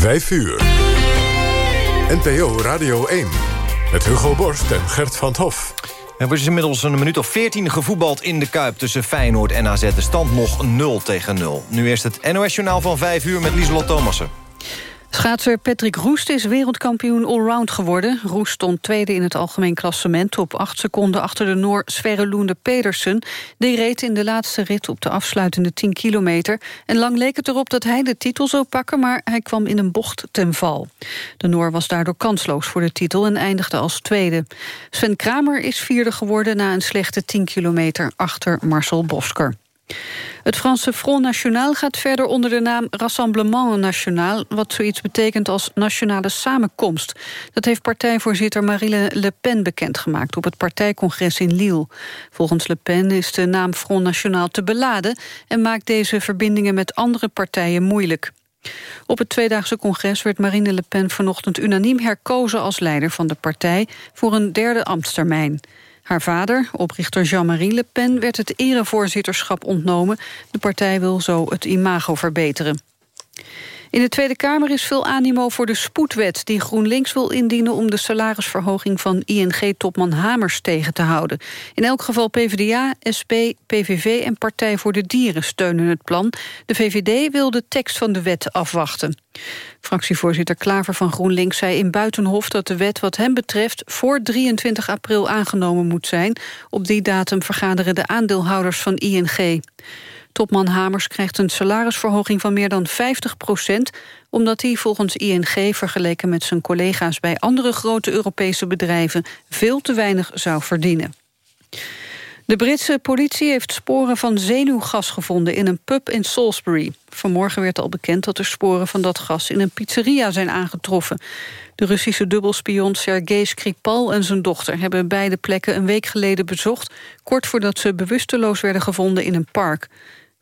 5 uur. NPO Radio 1. Met Hugo Borst en Gert van Hof. Er wordt inmiddels een minuut of 14 gevoetbald in de Kuip... tussen Feyenoord en AZ. De stand nog 0 tegen 0. Nu eerst het NOS-journaal van 5 uur met Lieselot Thomassen. Schaatser Patrick Roest is wereldkampioen allround geworden. Roest stond tweede in het algemeen klassement... op acht seconden achter de Noor Sverre Loende Pedersen. Die reed in de laatste rit op de afsluitende 10 kilometer. En lang leek het erop dat hij de titel zou pakken... maar hij kwam in een bocht ten val. De Noor was daardoor kansloos voor de titel en eindigde als tweede. Sven Kramer is vierde geworden na een slechte 10 kilometer... achter Marcel Bosker. Het Franse Front National gaat verder onder de naam Rassemblement National... wat zoiets betekent als nationale samenkomst. Dat heeft partijvoorzitter Marine Le Pen bekendgemaakt... op het partijcongres in Lille. Volgens Le Pen is de naam Front National te beladen... en maakt deze verbindingen met andere partijen moeilijk. Op het tweedaagse congres werd Marine Le Pen vanochtend unaniem herkozen als leider van de partij voor een derde ambtstermijn. Haar vader, oprichter Jean-Marie Le Pen, werd het erevoorzitterschap ontnomen. De partij wil zo het imago verbeteren. In de Tweede Kamer is veel animo voor de spoedwet... die GroenLinks wil indienen om de salarisverhoging van ING-topman Hamers tegen te houden. In elk geval PvdA, SP, PVV en Partij voor de Dieren steunen het plan. De VVD wil de tekst van de wet afwachten. Fractievoorzitter Klaver van GroenLinks zei in Buitenhof dat de wet wat hem betreft voor 23 april aangenomen moet zijn. Op die datum vergaderen de aandeelhouders van ING. Topman Hamers krijgt een salarisverhoging van meer dan 50 procent... omdat hij volgens ING vergeleken met zijn collega's... bij andere grote Europese bedrijven veel te weinig zou verdienen. De Britse politie heeft sporen van zenuwgas gevonden in een pub in Salisbury. Vanmorgen werd al bekend dat er sporen van dat gas in een pizzeria zijn aangetroffen. De Russische dubbelspion Sergei Skripal en zijn dochter hebben beide plekken een week geleden bezocht, kort voordat ze bewusteloos werden gevonden in een park.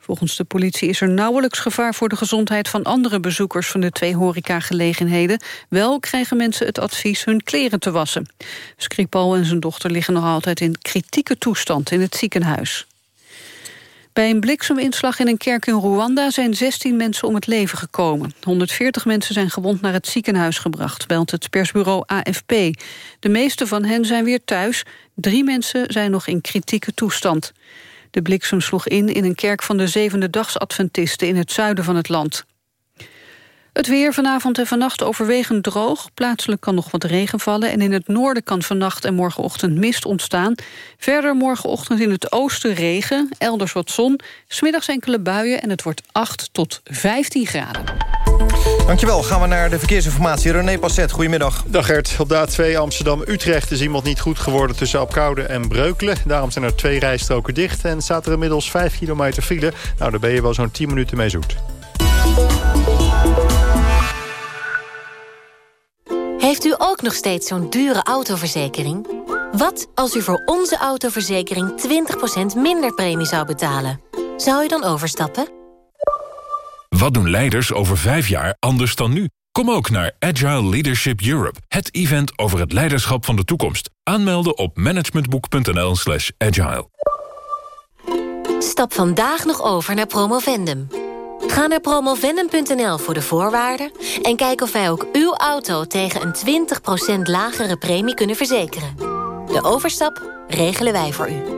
Volgens de politie is er nauwelijks gevaar voor de gezondheid van andere bezoekers van de twee horecagelegenheden. Wel krijgen mensen het advies hun kleren te wassen. Skripal en zijn dochter liggen nog altijd in kritieke toestand in het ziekenhuis. Bij een blikseminslag in een kerk in Rwanda zijn 16 mensen om het leven gekomen. 140 mensen zijn gewond naar het ziekenhuis gebracht, belt het persbureau AFP. De meeste van hen zijn weer thuis. Drie mensen zijn nog in kritieke toestand. De bliksem sloeg in in een kerk van de zevende dagsadventisten in het zuiden van het land. Het weer vanavond en vannacht overwegend droog. Plaatselijk kan nog wat regen vallen... en in het noorden kan vannacht en morgenochtend mist ontstaan. Verder morgenochtend in het oosten regen, elders wat zon... smiddags enkele buien en het wordt 8 tot 15 graden. Dankjewel. Gaan we naar de verkeersinformatie. René Passet, goedemiddag. Dag Gert. Op de A2 Amsterdam-Utrecht is iemand niet goed geworden... tussen Apkoude en Breukelen. Daarom zijn er twee rijstroken dicht... en staat er inmiddels 5 kilometer file. Nou, daar ben je wel zo'n 10 minuten mee zoet. Heeft u ook nog steeds zo'n dure autoverzekering? Wat als u voor onze autoverzekering 20% minder premie zou betalen? Zou u dan overstappen? Wat doen leiders over vijf jaar anders dan nu? Kom ook naar Agile Leadership Europe, het event over het leiderschap van de toekomst. Aanmelden op managementboek.nl slash agile. Stap vandaag nog over naar Promovendum. Ga naar promovendum.nl voor de voorwaarden... en kijk of wij ook uw auto tegen een 20% lagere premie kunnen verzekeren. De overstap regelen wij voor u.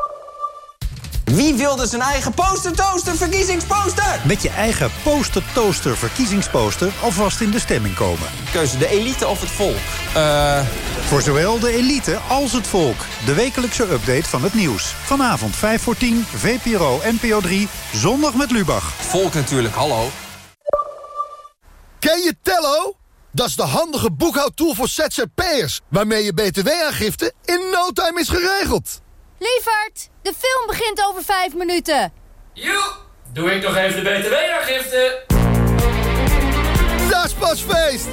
Wie wilde zijn eigen poster-toaster verkiezingsposter? Met je eigen poster-toaster verkiezingsposter alvast in de stemming komen. Keuze de elite of het volk? Uh... Voor zowel de elite als het volk. De wekelijkse update van het nieuws. Vanavond 5 voor 10, VPRO NPO 3, zondag met Lubach. Volk natuurlijk, hallo. Ken je Tello? Dat is de handige boekhoudtool voor ZZP'ers... waarmee je btw-aangifte in no time is geregeld. Lievert, de film begint over vijf minuten. Joe, doe ik nog even de btw-aangifte. Dat is pas feest.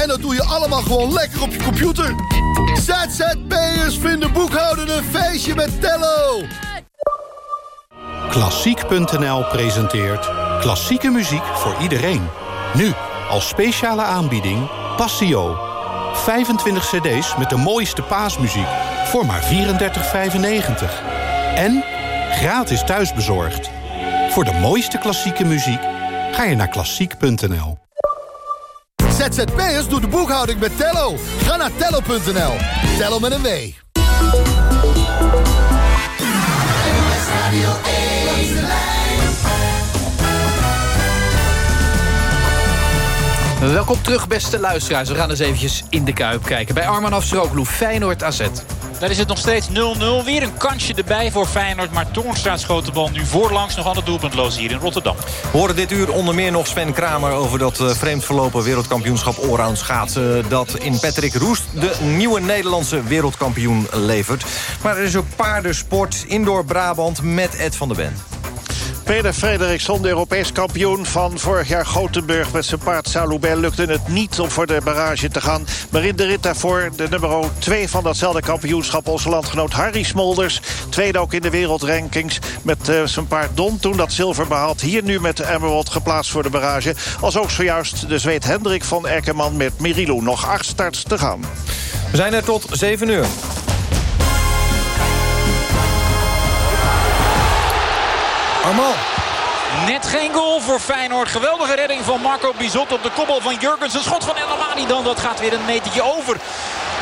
En dat doe je allemaal gewoon lekker op je computer. ZZP'ers vinden boekhouden een feestje met Tello. Klassiek.nl presenteert klassieke muziek voor iedereen. Nu, als speciale aanbieding, Passio. 25 cd's met de mooiste paasmuziek voor maar 34,95. En gratis thuisbezorgd. Voor de mooiste klassieke muziek ga je naar klassiek.nl. ZZP'ers doet de boekhouding met Tello. Ga naar tello.nl. Tello met een W. Welkom terug, beste luisteraars. We gaan eens eventjes in de Kuip kijken. Bij Arman Afsrooglu, Feyenoord AZ. Daar is het nog steeds 0-0. Weer een kansje erbij voor Feyenoord. Maar Toornstra schoot de bal nu voorlangs nog altijd doelpuntloos hier in Rotterdam. We horen dit uur onder meer nog Sven Kramer... over dat uh, vreemd verlopen wereldkampioenschap allround schaatsen... dat in Patrick Roest de nieuwe Nederlandse wereldkampioen levert. Maar er is ook paardensport, indoor Brabant met Ed van der Ben. Peder Frederiksson, de Europees kampioen van vorig jaar Gothenburg... met zijn paard Saloubel lukte het niet om voor de barrage te gaan. Maar in de rit daarvoor de nummer 2 van datzelfde kampioenschap... onze landgenoot Harry Smolders. Tweede ook in de wereldrankings met uh, zijn paard Don. Toen dat zilver behaald. Hier nu met Emerald geplaatst voor de barrage. Als ook zojuist de zweet Hendrik van Erkenman met Mirilou. Nog acht starts te gaan. We zijn er tot 7 uur. Net geen goal voor Feyenoord. Geweldige redding van Marco Bizot op de koppel van Jurgens. Een schot van El Amadi dan. Dat gaat weer een metertje over.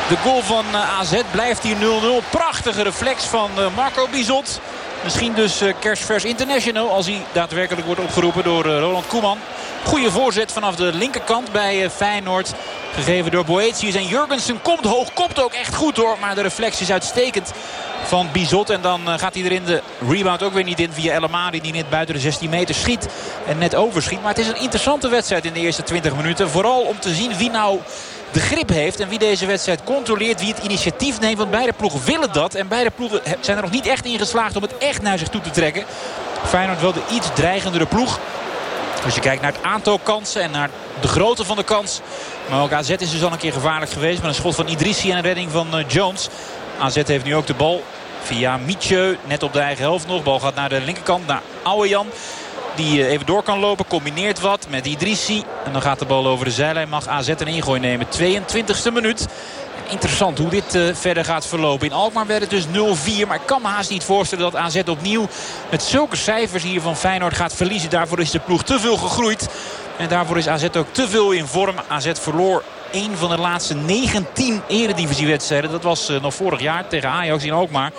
De goal van AZ blijft hier 0-0. Prachtige reflex van Marco Bizot. Misschien dus kerstvers international als hij daadwerkelijk wordt opgeroepen door Roland Koeman. Goede voorzet vanaf de linkerkant bij Feyenoord. Gegeven door Boetius en Jurgensen komt hoog. Komt ook echt goed hoor. Maar de reflex is uitstekend van Bizot. En dan gaat hij er in de rebound ook weer niet in via El Amadi. Die net buiten de 16 meter schiet en net overschiet. Maar het is een interessante wedstrijd in de eerste 20 minuten. Vooral om te zien wie nou de grip heeft. En wie deze wedstrijd controleert. Wie het initiatief neemt. Want beide ploegen willen dat. En beide ploegen zijn er nog niet echt in geslaagd om het echt naar zich toe te trekken. Feyenoord wel de iets dreigendere ploeg. Als je kijkt naar het aantal kansen en naar de grootte van de kans. Maar ook AZ is dus al een keer gevaarlijk geweest. Met een schot van Idrissi en een redding van Jones. AZ heeft nu ook de bal via Mietje. Net op de eigen helft nog. Bal gaat naar de linkerkant, naar Ouwejan. Die even door kan lopen. Combineert wat met Idrissi. En dan gaat de bal over de zijlijn. Mag AZ een ingooi nemen. 22e minuut. Interessant hoe dit uh, verder gaat verlopen. In Alkmaar werd het dus 0-4. Maar ik kan me haast niet voorstellen dat AZ opnieuw met zulke cijfers hier van Feyenoord gaat verliezen. Daarvoor is de ploeg te veel gegroeid. En daarvoor is AZ ook te veel in vorm. AZ verloor een van de laatste 19 eredivisiewedstrijden. Dat was uh, nog vorig jaar tegen Ajax in Alkmaar.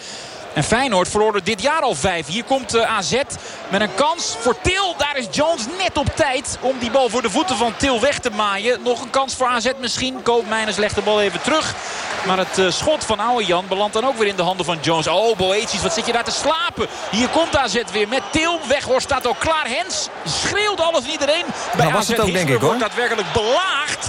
En Feyenoord verloor er dit jaar al vijf. Hier komt uh, AZ met een kans voor Til. Daar is Jones net op tijd om die bal voor de voeten van Til weg te maaien. Nog een kans voor AZ misschien. Koopmeiners legt de bal even terug. Maar het uh, schot van Jan belandt dan ook weer in de handen van Jones. Oh, Boetius, wat zit je daar te slapen? Hier komt AZ weer met Til. Weghorst staat ook klaar. Hens schreeuwt alles en iedereen. Bij nou, was AZ het ook, denk ik, hoor. wordt daadwerkelijk belaagd.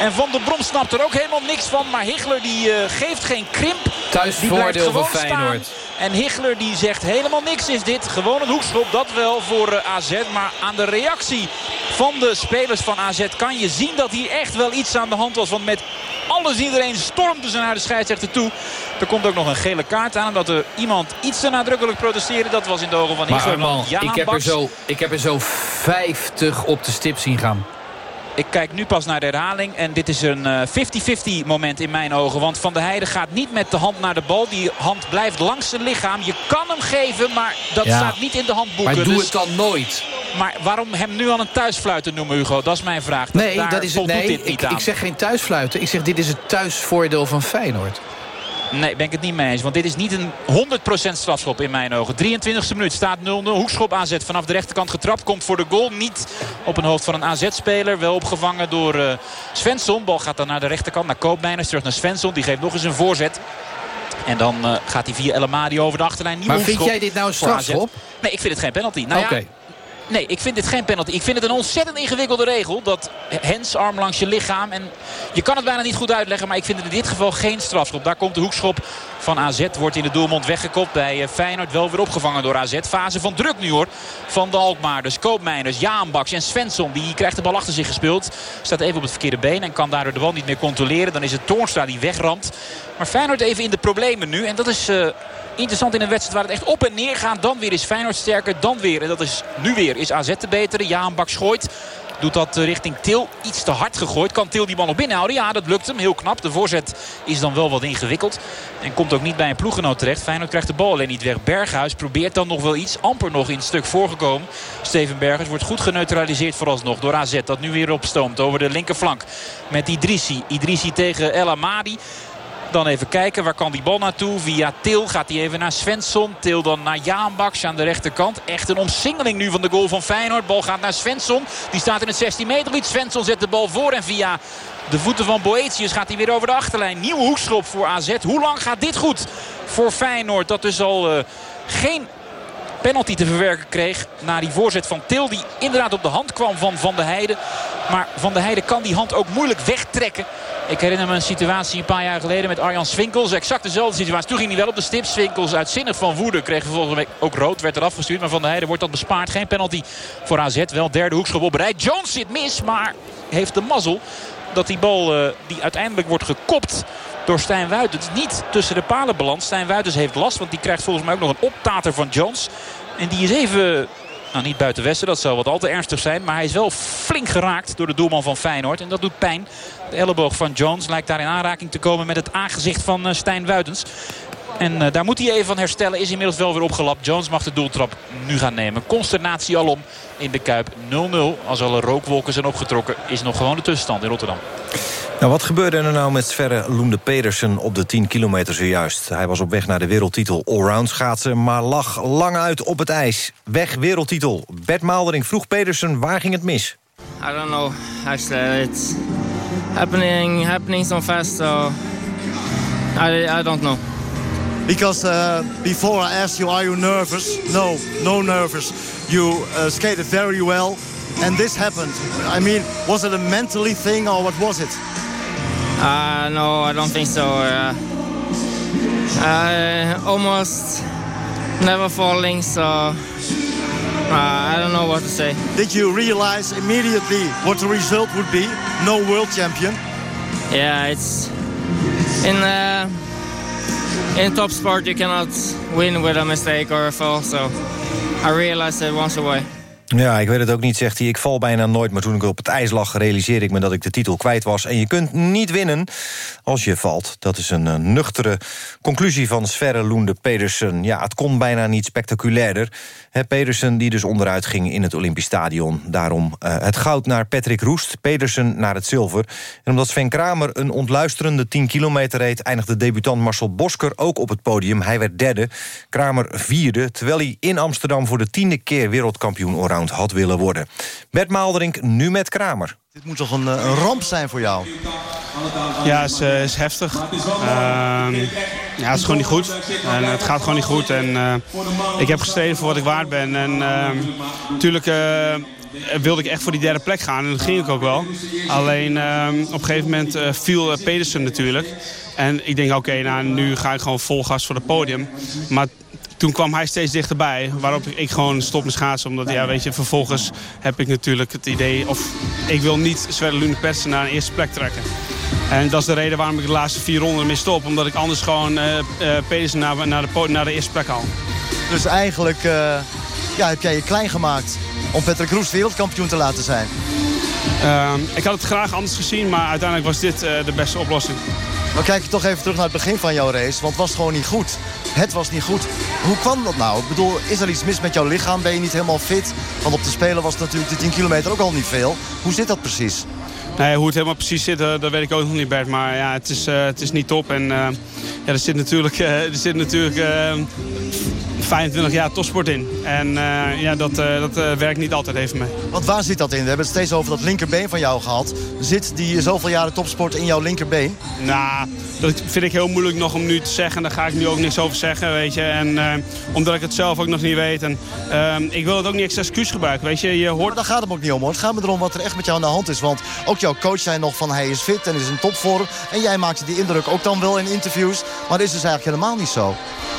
En Van der Brom snapt er ook helemaal niks van. Maar Higler die uh, geeft geen krimp. Thuisvoordeel van Feyenoord. Staan. En Higler die zegt helemaal niks is dit. Gewoon een hoekschop, dat wel voor uh, AZ. Maar aan de reactie van de spelers van AZ kan je zien dat hier echt wel iets aan de hand was. Want met alles iedereen stormde ze naar de scheidsrechter toe. Er komt ook nog een gele kaart aan. Omdat er iemand iets te nadrukkelijk protesteerde. Dat was in de ogen van Higler. Maar ik, heb er zo, ik heb er zo 50 op de stip zien gaan. Ik kijk nu pas naar de herhaling. En dit is een 50-50 moment in mijn ogen. Want Van der Heijden gaat niet met de hand naar de bal. Die hand blijft langs zijn lichaam. Je kan hem geven, maar dat ja. staat niet in de handboeken. Maar doe dus... het dan nooit. Maar waarom hem nu al een thuisfluiter noemen, Hugo? Dat is mijn vraag. Nee, dat is het, nee ik, ik zeg geen thuisfluiten. Ik zeg dit is het thuisvoordeel van Feyenoord. Nee, ben ik het niet mee eens. Want dit is niet een 100% strafschop in mijn ogen. 23e minuut staat 0-0. Hoekschop AZ vanaf de rechterkant getrapt. Komt voor de goal. Niet op een hoofd van een AZ-speler. Wel opgevangen door uh, Svensson. Bal gaat dan naar de rechterkant. Naar Koopmeiners. Terug naar Svensson. Die geeft nog eens een voorzet. En dan uh, gaat hij via El Amadi over de achterlijn. Maar vind jij dit nou een strafschop? Nee, ik vind het geen penalty. Nou Oké. Ja, Nee, ik vind dit geen penalty. Ik vind het een ontzettend ingewikkelde regel. Dat Hens arm langs je lichaam. En je kan het bijna niet goed uitleggen. Maar ik vind het in dit geval geen strafschop. Daar komt de hoekschop van AZ. Wordt in de doelmond weggekopt bij Feyenoord. Wel weer opgevangen door AZ. Fase van druk nu hoor. Van de Alkmaar. Dus Koopmeiners, Jaanbaks en Svensson. Die krijgt de bal achter zich gespeeld. Staat even op het verkeerde been. En kan daardoor de bal niet meer controleren. Dan is het Toornstra die wegramt. Maar Feyenoord even in de problemen nu. En dat is... Uh, interessant in een wedstrijd waar het echt op en neer gaat. Dan weer is Feyenoord sterker, dan weer. En dat is nu weer is AZ te beteren. Jaan Bak schooit. Doet dat eh, richting Til iets te hard gegooid. Kan Til die bal nog binnenhouden? Ja, dat lukt hem. Heel knap. De voorzet is dan wel wat ingewikkeld. En komt ook niet bij een ploeggenoot terecht. Feyenoord krijgt de bal alleen niet weg. Berghuis probeert dan nog wel iets. Amper nog in het stuk voorgekomen. Steven Berghuis wordt goed geneutraliseerd vooralsnog door AZ. Dat nu weer opstoomt over de linkerflank. Met Idrissi. Idrissi tegen El Amadi. Dan even kijken, waar kan die bal naartoe? Via Til gaat hij even naar Svensson. Til dan naar Jaanbaks aan de rechterkant. Echt een omsingeling nu van de goal van Feyenoord. Bal gaat naar Svensson. Die staat in het 16 meter gebied. Svensson zet de bal voor en via de voeten van Boetius gaat hij weer over de achterlijn. Nieuwe hoekschop voor AZ. Hoe lang gaat dit goed voor Feyenoord? Dat dus al uh, geen penalty te verwerken kreeg. Na die voorzet van Til. Die inderdaad op de hand kwam van Van de Heide. Maar Van de Heide kan die hand ook moeilijk wegtrekken. Ik herinner me een situatie een paar jaar geleden met Arjan Swinkels. Exact dezelfde situatie. Toen ging hij wel op de stip. Swinkels uitzinnig van woede. Kreeg vervolgens ook rood. Werd eraf gestuurd. Maar Van der Heijden wordt dat bespaard. Geen penalty voor AZ. Wel derde hoekschop op rij. Jones zit mis. Maar heeft de mazzel dat die bal uh, die uiteindelijk wordt gekopt door Stijn Wuitens niet tussen de palen belandt. Stijn Wuitens heeft last. Want die krijgt volgens mij ook nog een optater van Jones. En die is even nou, niet buiten Westen, dat zou wat al te ernstig zijn. Maar hij is wel flink geraakt door de doelman van Feyenoord. En dat doet pijn. De elleboog van Jones lijkt daar in aanraking te komen met het aangezicht van uh, Stijn Wuitens. En uh, daar moet hij even van herstellen. Is inmiddels wel weer opgelapt. Jones mag de doeltrap nu gaan nemen. Consternatie alom in de Kuip 0-0. Als alle rookwolken zijn opgetrokken is nog gewoon de tussenstand in Rotterdam. Nou, wat gebeurde er nou met Sverre Loende Pedersen op de 10 kilometer zojuist? Hij was op weg naar de wereldtitel allround schaatsen... maar lag lang uit op het ijs. Weg wereldtitel. Bert Maaldering vroeg Pedersen waar ging het mis? I don't know, actually. It's happening, happening so fast, so I, I don't know. Because uh, before I asked you, are you nervous? No, no nervous. You uh, skated very well, and this happened. I mean, was it a mentally thing or what was it? Uh, no, I don't think so. Uh, I almost never falling, so uh, I don't know what to say. Did you realize immediately what the result would be? No world champion? Yeah, it's in uh, in top sport you cannot win with a mistake or a fall, so I realized it once away. Ja, ik weet het ook niet, zegt hij. Ik val bijna nooit, maar toen ik op het ijs lag... realiseerde ik me dat ik de titel kwijt was. En je kunt niet winnen als je valt. Dat is een uh, nuchtere conclusie van Sverre Loende Pedersen. Ja, het kon bijna niet spectaculairder. Pedersen die dus onderuit ging in het Olympisch Stadion. Daarom uh, het goud naar Patrick Roest, Pedersen naar het zilver. En omdat Sven Kramer een ontluisterende 10 kilometer reed... eindigde debutant Marcel Bosker ook op het podium. Hij werd derde, Kramer vierde... terwijl hij in Amsterdam voor de tiende keer wereldkampioen had willen worden. Bert Maalderink nu met Kramer. Dit moet toch een, een ramp zijn voor jou? Ja, het is, uh, is heftig. Uh, ja, het is gewoon niet goed. En het gaat gewoon niet goed. En uh, ik heb gestreden voor wat ik waard ben. En natuurlijk wilde ik echt voor die derde plek gaan. En dat ging ik ook wel. Alleen op een gegeven moment viel Pedersen natuurlijk. En ik denk, oké, nou, nu ga ik gewoon vol gas voor het podium. Maar toen kwam hij steeds dichterbij. Waarop ik gewoon stop met schaatsen. Omdat, ja, weet je, vervolgens heb ik natuurlijk het idee... of ik wil niet Sverre Lune Persen naar een eerste plek trekken. En dat is de reden waarom ik de laatste vier ronden mee stop. Omdat ik anders gewoon uh, uh, Pedersen naar, naar, de, naar de eerste plek haal. Dus eigenlijk uh, ja, heb jij je klein gemaakt om Patrick Roes wereldkampioen te laten zijn? Ehm, ik had het graag anders gezien, maar uiteindelijk was dit de beste oplossing. Dan kijk je toch even terug naar het begin van jouw race. Want het was gewoon niet goed. Het was niet goed. Hoe kwam dat nou? Ik bedoel, is er iets mis met jouw lichaam? Ben je niet helemaal fit? Want op de Spelen was natuurlijk de 10 kilometer ook al niet veel. Hoe zit dat precies? Nee, hoe het helemaal precies zit, dat weet ik ook nog niet, Bert. Maar ja, het is, uh, het is niet top. En uh, ja, er zit natuurlijk, er zit natuurlijk 25 jaar topsport in. En uh, ja, dat, uh, dat uh, werkt niet altijd even mee. Want waar zit dat in? We hebben het steeds over dat linkerbeen van jou gehad. Zit die zoveel jaren topsport in jouw linkerbeen? Nou, dat vind ik heel moeilijk nog om nu te zeggen. Daar ga ik nu ook niks over zeggen, weet je. En omdat ik het zelf ook nog niet weet. En ik wil het ook niet als excuus gebruiken, weet je. je hoort... Maar daar gaat het ook niet om, hoor. Het gaat me erom wat er echt met jou aan de hand is. Want ook jouw coach zei nog van hij is fit en is in topvorm. En jij maakte die indruk ook dan wel in interviews. Maar dat is dus eigenlijk helemaal niet zo.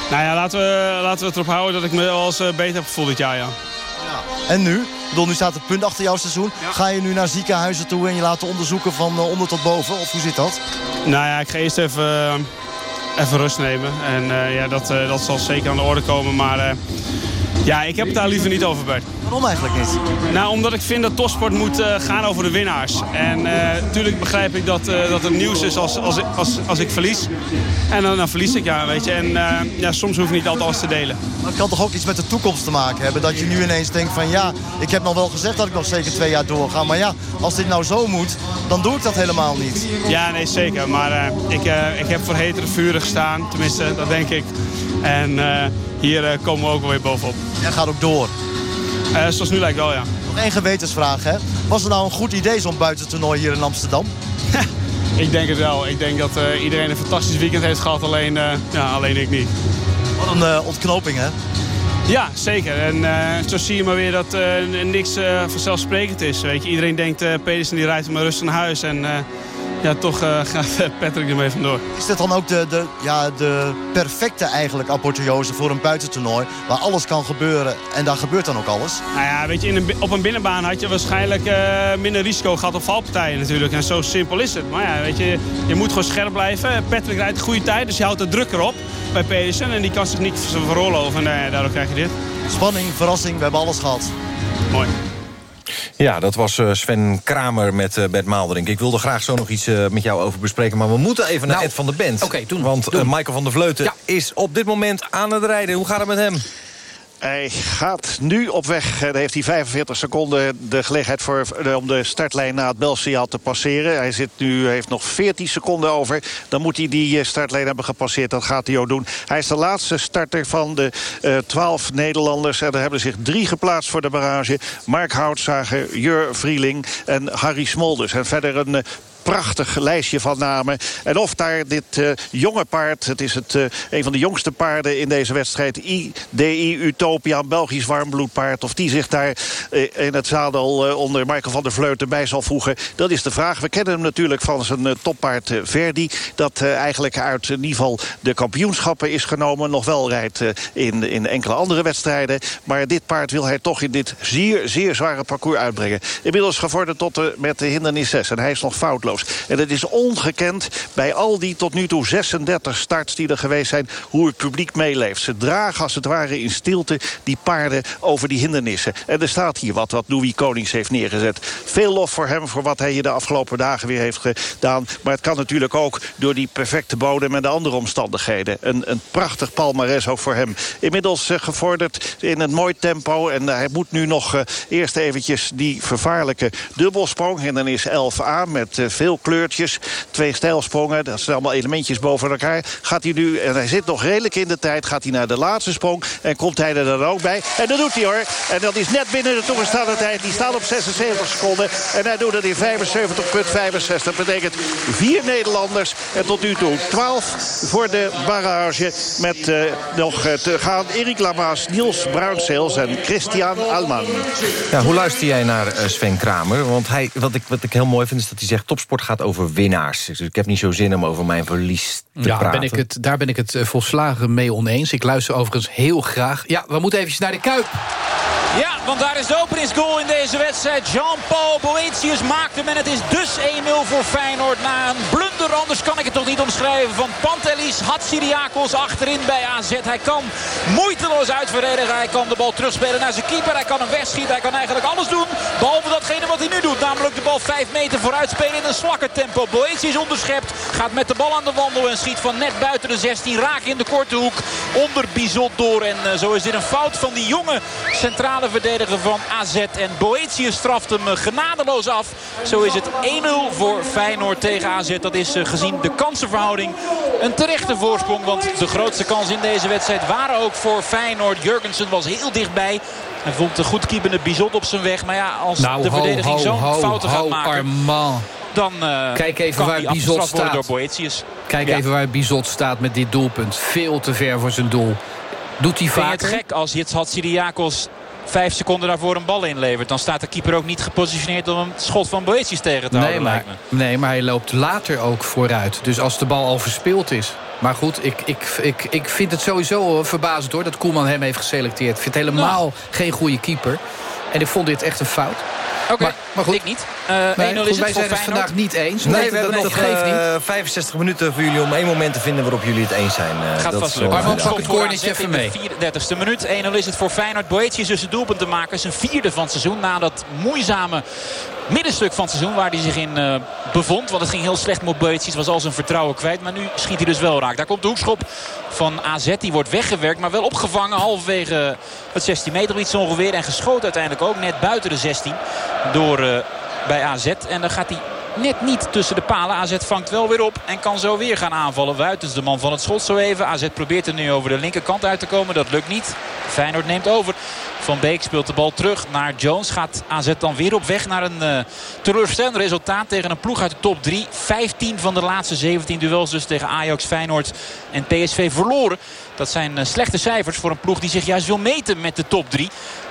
Nou ja, laten we, laten we het erop houden dat ik me wel eens beter heb gevoeld dit jaar, ja. ja. En nu? Ik bedoel, nu staat het punt achter jouw seizoen. Ja. Ga je nu naar ziekenhuizen toe en je laten onderzoeken van uh, onder tot boven? Of hoe zit dat? Nou ja, ik ga eerst even even rust nemen. En eh, ja, dat, eh, dat zal zeker aan de orde komen. Maar eh, ja, ik heb het daar liever niet over, Bert. Waarom eigenlijk niet? Nou, omdat ik vind dat topsport moet eh, gaan over de winnaars. En natuurlijk begrijp ik dat, eh, dat het nieuws is als, als, als, als ik verlies. En dan, dan verlies ik, ja, weet je. En eh, ja, soms hoef je niet altijd alles te delen. Maar het kan toch ook iets met de toekomst te maken hebben? Dat je nu ineens denkt van ja, ik heb nog wel gezegd dat ik nog zeker twee jaar doorga. Maar ja, als dit nou zo moet, dan doe ik dat helemaal niet. Ja, nee, zeker. Maar eh, ik, eh, ik heb voor hetere vuren gestaan. Tenminste, dat denk ik. En eh, hier eh, komen we ook wel weer bovenop. Jij gaat ook door. Eh, zoals nu lijkt wel, ja. Nog één gewetensvraag, hè? Was het nou een goed idee zo'n buitentoernooi hier in Amsterdam? Ik denk het wel. Ik denk dat iedereen een fantastisch weekend heeft gehad. Alleen, ja, alleen ik niet. Wat een ontknoping, hè? Ja, zeker. En zo zie je maar weer dat eh, niks vanzelfsprekend is. Weet je. Iedereen denkt, uh, Pedersen die rijdt maar rustig naar huis. En ja, toch eh, gaat Patrick ermee vandoor. Is dit dan ook de, de, ja, de perfecte eigenlijk apotheose voor een buitentoernooi... waar alles kan gebeuren en daar gebeurt dan ook alles? Nou ja, weet je, in een, op een binnenbaan had je waarschijnlijk eh, minder risico gehad op valpartijen natuurlijk. En zo simpel is het. Maar ja, weet je, je moet gewoon scherp blijven. Patrick rijdt een goede tijd, dus je houdt de druk erop bij Pedersen. En die kan zich niet veroorloven. En daardoor krijg je dit. Spanning, verrassing, we hebben alles gehad. Mooi. Ja, dat was eh, Sven Kramer met eh, Bert Maalderink. Ik wilde graag zo nog iets eh, met jou over bespreken... maar we moeten even naar Nou, Ed van der Bent. oké, doen. Want Doen. Michael van der Vleuten is op dit moment aan het rijden. Hoe gaat het met hem? Hij gaat nu op weg. Dan heeft hij 45 seconden de gelegenheid voor, eh, om de startlijn na het Belsignaal te passeren. Hij zit nu, heeft nog 14 seconden over. Dan moet hij die eh, startlijn hebben gepasseerd. Dat gaat hij ook doen. Hij is de laatste starter van de eh 12 Nederlanders. En er hebben zich drie geplaatst voor de barrage. Mark Houtzager, Jur Vrieling en Harry Smolders. En verder een eh, prachtig lijstje van namen. En of daar dit eh, jonge paard, het is het, eh, een van de jongste paarden in deze wedstrijd... IDI Utopia, een Belgisch warmbloedpaard... of die zich daar eh, in het zadel onder Michael van der Vleuten bij zal voegen... dat is de vraag. We kennen hem natuurlijk van zijn toppaard Verdi... dat eigenlijk uit in ieder geval de kampioenschappen is genomen. Nog wel rijdt in, in enkele andere wedstrijden. Maar dit paard wil hij toch in dit zeer, zeer zware parcours uitbrengen. Inmiddels gevorderd tot met de hindernis 6. En hij is nog foutloos. En het is ongekend bij al die tot nu toe 36 starts die er geweest zijn... hoe het publiek meeleeft. Ze dragen als het ware in stilte die paarden over die hindernissen. En er staat hier wat, wat Louis Konings heeft neergezet. Veel lof voor hem voor wat hij hier de afgelopen dagen weer heeft gedaan. Maar het kan natuurlijk ook door die perfecte bodem en de andere omstandigheden. Een, een prachtig palmares ook voor hem. Inmiddels eh, gevorderd in een mooi tempo. En hij moet nu nog eh, eerst eventjes die vervaarlijke dubbelsprong. En dan is 11A met eh, veel kleurtjes. Twee stijlsprongen, dat zijn allemaal elementjes boven elkaar. Gaat hij nu, en hij zit nog redelijk in de tijd... gaat hij naar de laatste sprong en komt hij er dan ook bij. En dat doet hij hoor. En dat is net binnen de toegestane tijd. Die staat op 76 seconden. En hij doet het in 75,65. Dat betekent vier Nederlanders. En tot nu toe 12 voor de barrage. Met eh, nog eh, te gaan Erik Lamaas, Niels Bruinseels en Christian Alman. Ja, hoe luister jij naar eh, Sven Kramer? Want hij, wat, ik, wat ik heel mooi vind is dat hij zegt... topsport gaat over winnaars. Dus ik heb niet zo zin om over mijn verlies te Ja, praten. ben ik het, daar ben ik het eh, volslagen mee oneens. Ik luister overigens heel graag. Ja, we moeten eventjes naar de Kuip. Ja, want daar is de openingsgoal in deze wedstrijd. Jean-Paul Boetius maakt hem en het is dus 1-0 voor Feyenoord. Na een blunder, anders kan ik het toch niet omschrijven, van Pantelis Hatsiriakos achterin bij AZ. Hij kan moeiteloos uitverdedigen. Hij kan de bal terugspelen naar zijn keeper. Hij kan hem wegschieten. Hij kan eigenlijk alles doen. Behalve datgene wat hij nu doet. Namelijk de bal 5 meter vooruit spelen in een zwakker tempo. Boetius onderschept. Gaat met de bal aan de wandel en schiet van net buiten de 16. Raak in de korte hoek onder Bizot door. En eh, zo is dit een fout van die jonge centrale verdediger van AZ. En Boetius straft hem eh, genadeloos af. Zo is het 1-0 voor Feyenoord tegen AZ. Dat is eh, gezien de kansenverhouding een terechte voorsprong. Want de grootste kans in deze wedstrijd waren ook voor Feyenoord. Jurgensen was heel dichtbij. Hij vond de goed keepende Bizot op zijn weg. Maar ja, als Nou, de ho, verdediging zo'n ho, fouten gaat maken... Armand. dan eh, Kijk even waar Bizot staat. door Boetius. Kijk Ja. even waar Bizot staat met dit doelpunt. Veel te ver voor zijn doel. Doet hij Vind je het gek als Jits Hatsiriakos vijf seconden daarvoor een bal inlevert? Dan staat de keeper ook niet gepositioneerd om een schot van Boetius tegen te Nee houden, maar, nee, maar hij loopt later ook vooruit. Dus als de bal al verspeeld is. Maar goed, ik, ik, ik, ik vind het sowieso verbazend hoor... dat Koeman hem heeft geselecteerd. Ik vind het helemaal geen goede keeper. En ik vond dit echt een fout. Oké, Maar, maar goed. ik niet. Eh 1-0 Nee, is goed, het wij voor zijn het Feyenoord. vandaag niet eens. Nee, Dat- we hebben nog niet. eh, 65 minuten voor jullie om één moment te vinden waarop jullie het eens zijn. Eh, Gaat dat vast is lukken. Schot pak het AZ even mee. de 34e minuut. 1-0 is het voor Feyenoord. Boetius dus het doelpunt te maken. Zijn vierde van het seizoen. Na dat moeizame middenstuk van het seizoen waar hij zich in eh, bevond. Want het ging heel slecht met Boetius. Was al zijn vertrouwen kwijt. Maar nu schiet hij dus wel raak. Daar komt de hoekschop van AZ. Die wordt weggewerkt. Maar wel opgevangen halverwege het 16 meter iets ongeveer. En geschoten uiteindelijk ook. Net buiten de 16. Door eh, bij AZ. En dan gaat hij net niet tussen de palen. AZ vangt wel weer op en kan zo weer gaan aanvallen. Wuit is de man van het schot zo even. AZ probeert er nu over de linkerkant uit te komen. Dat lukt niet. Feyenoord neemt over. Van Beek speelt de bal terug naar Jones. Gaat AZ dan weer op weg naar een eh teleurstellend resultaat tegen een ploeg uit de top 3. 15 van de laatste 17 duels dus tegen Ajax, Feyenoord en PSV verloren. Dat zijn eh, slechte cijfers voor een ploeg die zich juist wil meten met de top 3.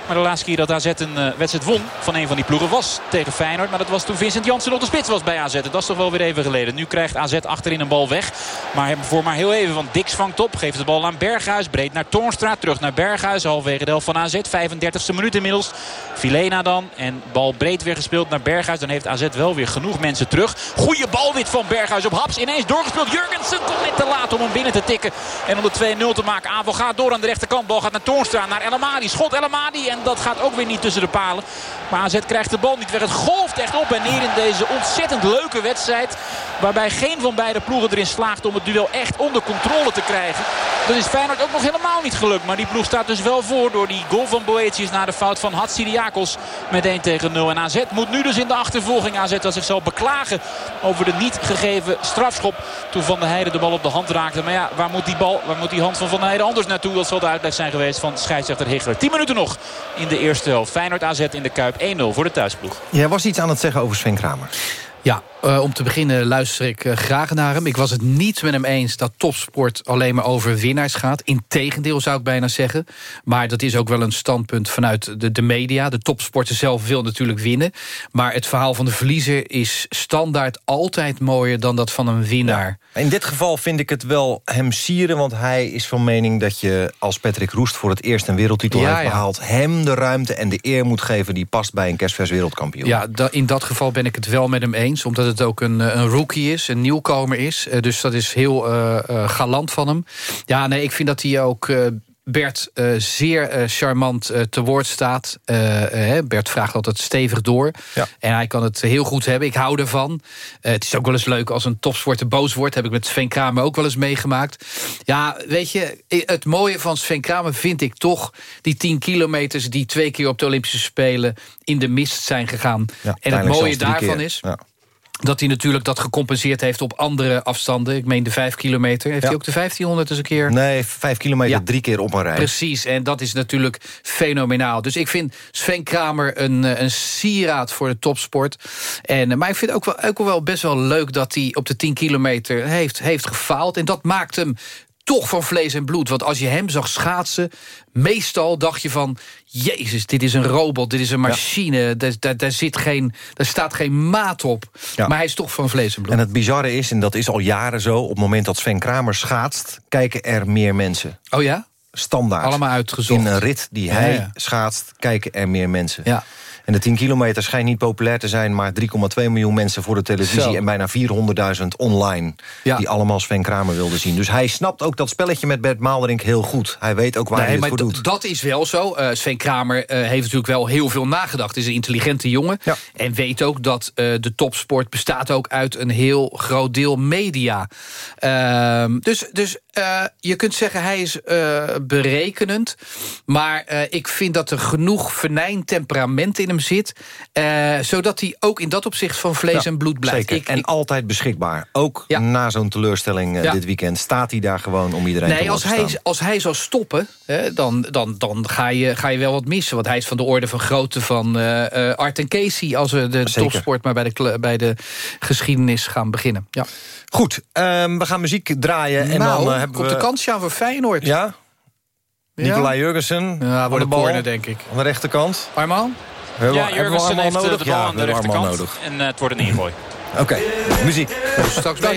Maar de laatste keer dat AZ een eh, wedstrijd won van een van die ploegen was tegen Feyenoord. Maar dat was toen Vincent Janssen op de spits was bij AZ. Dat is toch wel weer even geleden. Nu krijgt AZ achterin een bal weg. Maar voor maar heel even, want Dix vangt op. Geeft de bal aan Berghuis. Breed naar Toornstra. Terug naar Berghuis. Halverwege de helft van AZ. 35e minuut inmiddels. Filena dan. En bal breed weer gespeeld naar Berghuis. Dan heeft AZ wel weer genoeg mensen terug. Goeie bal dit van Berghuis op Haps. Ineens doorgespeeld. Jurgensen komt net te laat om hem binnen te tikken. En om de 2-0 te maken. Aanval gaat door aan de rechterkant. Bal gaat naar Toornstra. Naar El Amadi. Schot El Amadi. En dat gaat ook weer niet tussen de palen. Maar AZ krijgt de bal niet weg. Het golft echt op en neer in deze ontzettend leuke wedstrijd. Waarbij geen van beide ploegen erin slaagt om het duel echt onder controle te krijgen. Dat is Feyenoord ook nog helemaal niet gelukt. Maar die ploeg staat dus wel voor door die goal van Boetius na de fout van Hatsidiakos met 1 tegen 0. En AZ moet nu dus in de achtervolging. AZ dat zichzelf beklagen over de niet gegeven strafschop. Toen Van der Heijden de bal op de hand raakte. Maar ja, waar moet die bal, waar moet die hand van Van der Heijden anders naartoe? Dat zal de uitleg zijn geweest van scheidsrechter Higgler. 10 minuten nog in de eerste helft. Feyenoord AZ in de Kuip 1-0 voor de thuisploeg. Jij was iets aan het zeggen over Sven Kramer. Ja, eh, om te beginnen luister ik eh, graag naar hem. Ik was het niet met hem eens dat topsport alleen maar over winnaars gaat. Integendeel zou ik bijna zeggen. Maar dat is ook wel een standpunt vanuit de, de media. De topsporter zelf wil natuurlijk winnen. Maar het verhaal van de verliezer is standaard altijd mooier dan dat van een winnaar. In dit geval vind ik het wel hem sieren... want hij is van mening dat je als Patrick Roest voor het eerst een wereldtitel Ja, heeft ja. behaald... hem de ruimte en de eer moet geven die past bij een kerstvers wereldkampioen. Ja, da- in dat geval ben ik het wel met hem eens. Omdat het ook een, eh, een rookie is, een nieuwkomer is. Eh, dus dat is heel eh, galant van hem. Ja, nee, ik vind dat hij ook... Bert zeer charmant te woord staat. Bert vraagt altijd stevig door. En hij kan het heel goed hebben. Ik hou ervan. Het is ook wel eens leuk als een topsporter boos wordt. Heb ik met Sven Kramer ook wel eens meegemaakt. Ja, weet je, het mooie van Sven Kramer vind ik toch... die 10 kilometers die twee keer op de Olympische Spelen... in de mist zijn gegaan. en het mooie daarvan keer. is... Ja. Dat hij natuurlijk dat gecompenseerd heeft op andere afstanden. Ik meen de 5 kilometer. Heeft Ja. hij ook de 1500 eens een keer... Nee, vijf kilometer Ja. drie keer op een rij. Precies, en dat is natuurlijk fenomenaal. Dus ik vind Sven Kramer een, eh, een sieraad voor de topsport. En, eh, maar ik vind ook wel, ook wel best wel leuk dat hij op de 10 kilometer heeft, heeft gefaald. En dat maakt hem toch van vlees en bloed. Want als je hem zag schaatsen, meestal dacht je van... Jezus, dit is een robot, dit is een machine. Daar, daar, daar, zit geen, daar staat geen maat op. Ja. Maar hij is toch van vlees en bloed. En het bizarre is, en dat is al jaren zo... op het moment dat Sven Kramer schaatst, kijken er meer mensen. Oh ja? Standaard. Allemaal uitgezocht. In een rit die hij ja. schaatst, kijken er meer mensen. Ja. En de 10 kilometer schijnt niet populair te zijn... maar 3,2 miljoen mensen voor de televisie... Zo. en bijna 400.000 online... Ja. die allemaal Sven Kramer wilden zien. Dus hij snapt ook dat spelletje met Bert Maalderink heel goed. Hij weet ook waar Nee, hij het voor doet. dat is wel zo. Eh, Sven Kramer eh, heeft natuurlijk wel heel veel nagedacht. Is een intelligente jongen. En weet ook dat eh, de topsport bestaat ook uit een heel groot deel media. Ehm, dus dus je kunt zeggen hij is berekenend. Maar ik vind dat er genoeg venijn temperament in hem zit. eh, zodat hij ook in dat opzicht van vlees Ja, en bloed blijft. Zeker. Ik, en altijd beschikbaar. Ook na zo'n teleurstelling eh, Ja. dit weekend... staat hij daar gewoon om iedereen te Nee, als laten hij, staan. als hij zou stoppen, hè, dan, dan, dan ga, je, ga je wel wat missen. Want hij is van de orde van grootte van eh, Art en Casey... als we de Zeker. topsport maar bij de, bij de geschiedenis gaan beginnen. Ja. Goed, ehm, we gaan muziek draaien. En nou, dan eh, hebben komt we... de kans aan voor Feyenoord. Ja? Nicolai Jurgensen. Ja, wordt de bal. corner, denk ik. Aan de rechterkant. Arman? Hebben Ja, Jurgensen heeft eh, nodig? de bal Ja, aan de rechterkant. nodig. En eh, het wordt een ingooi. Oké, muziek. Straks ben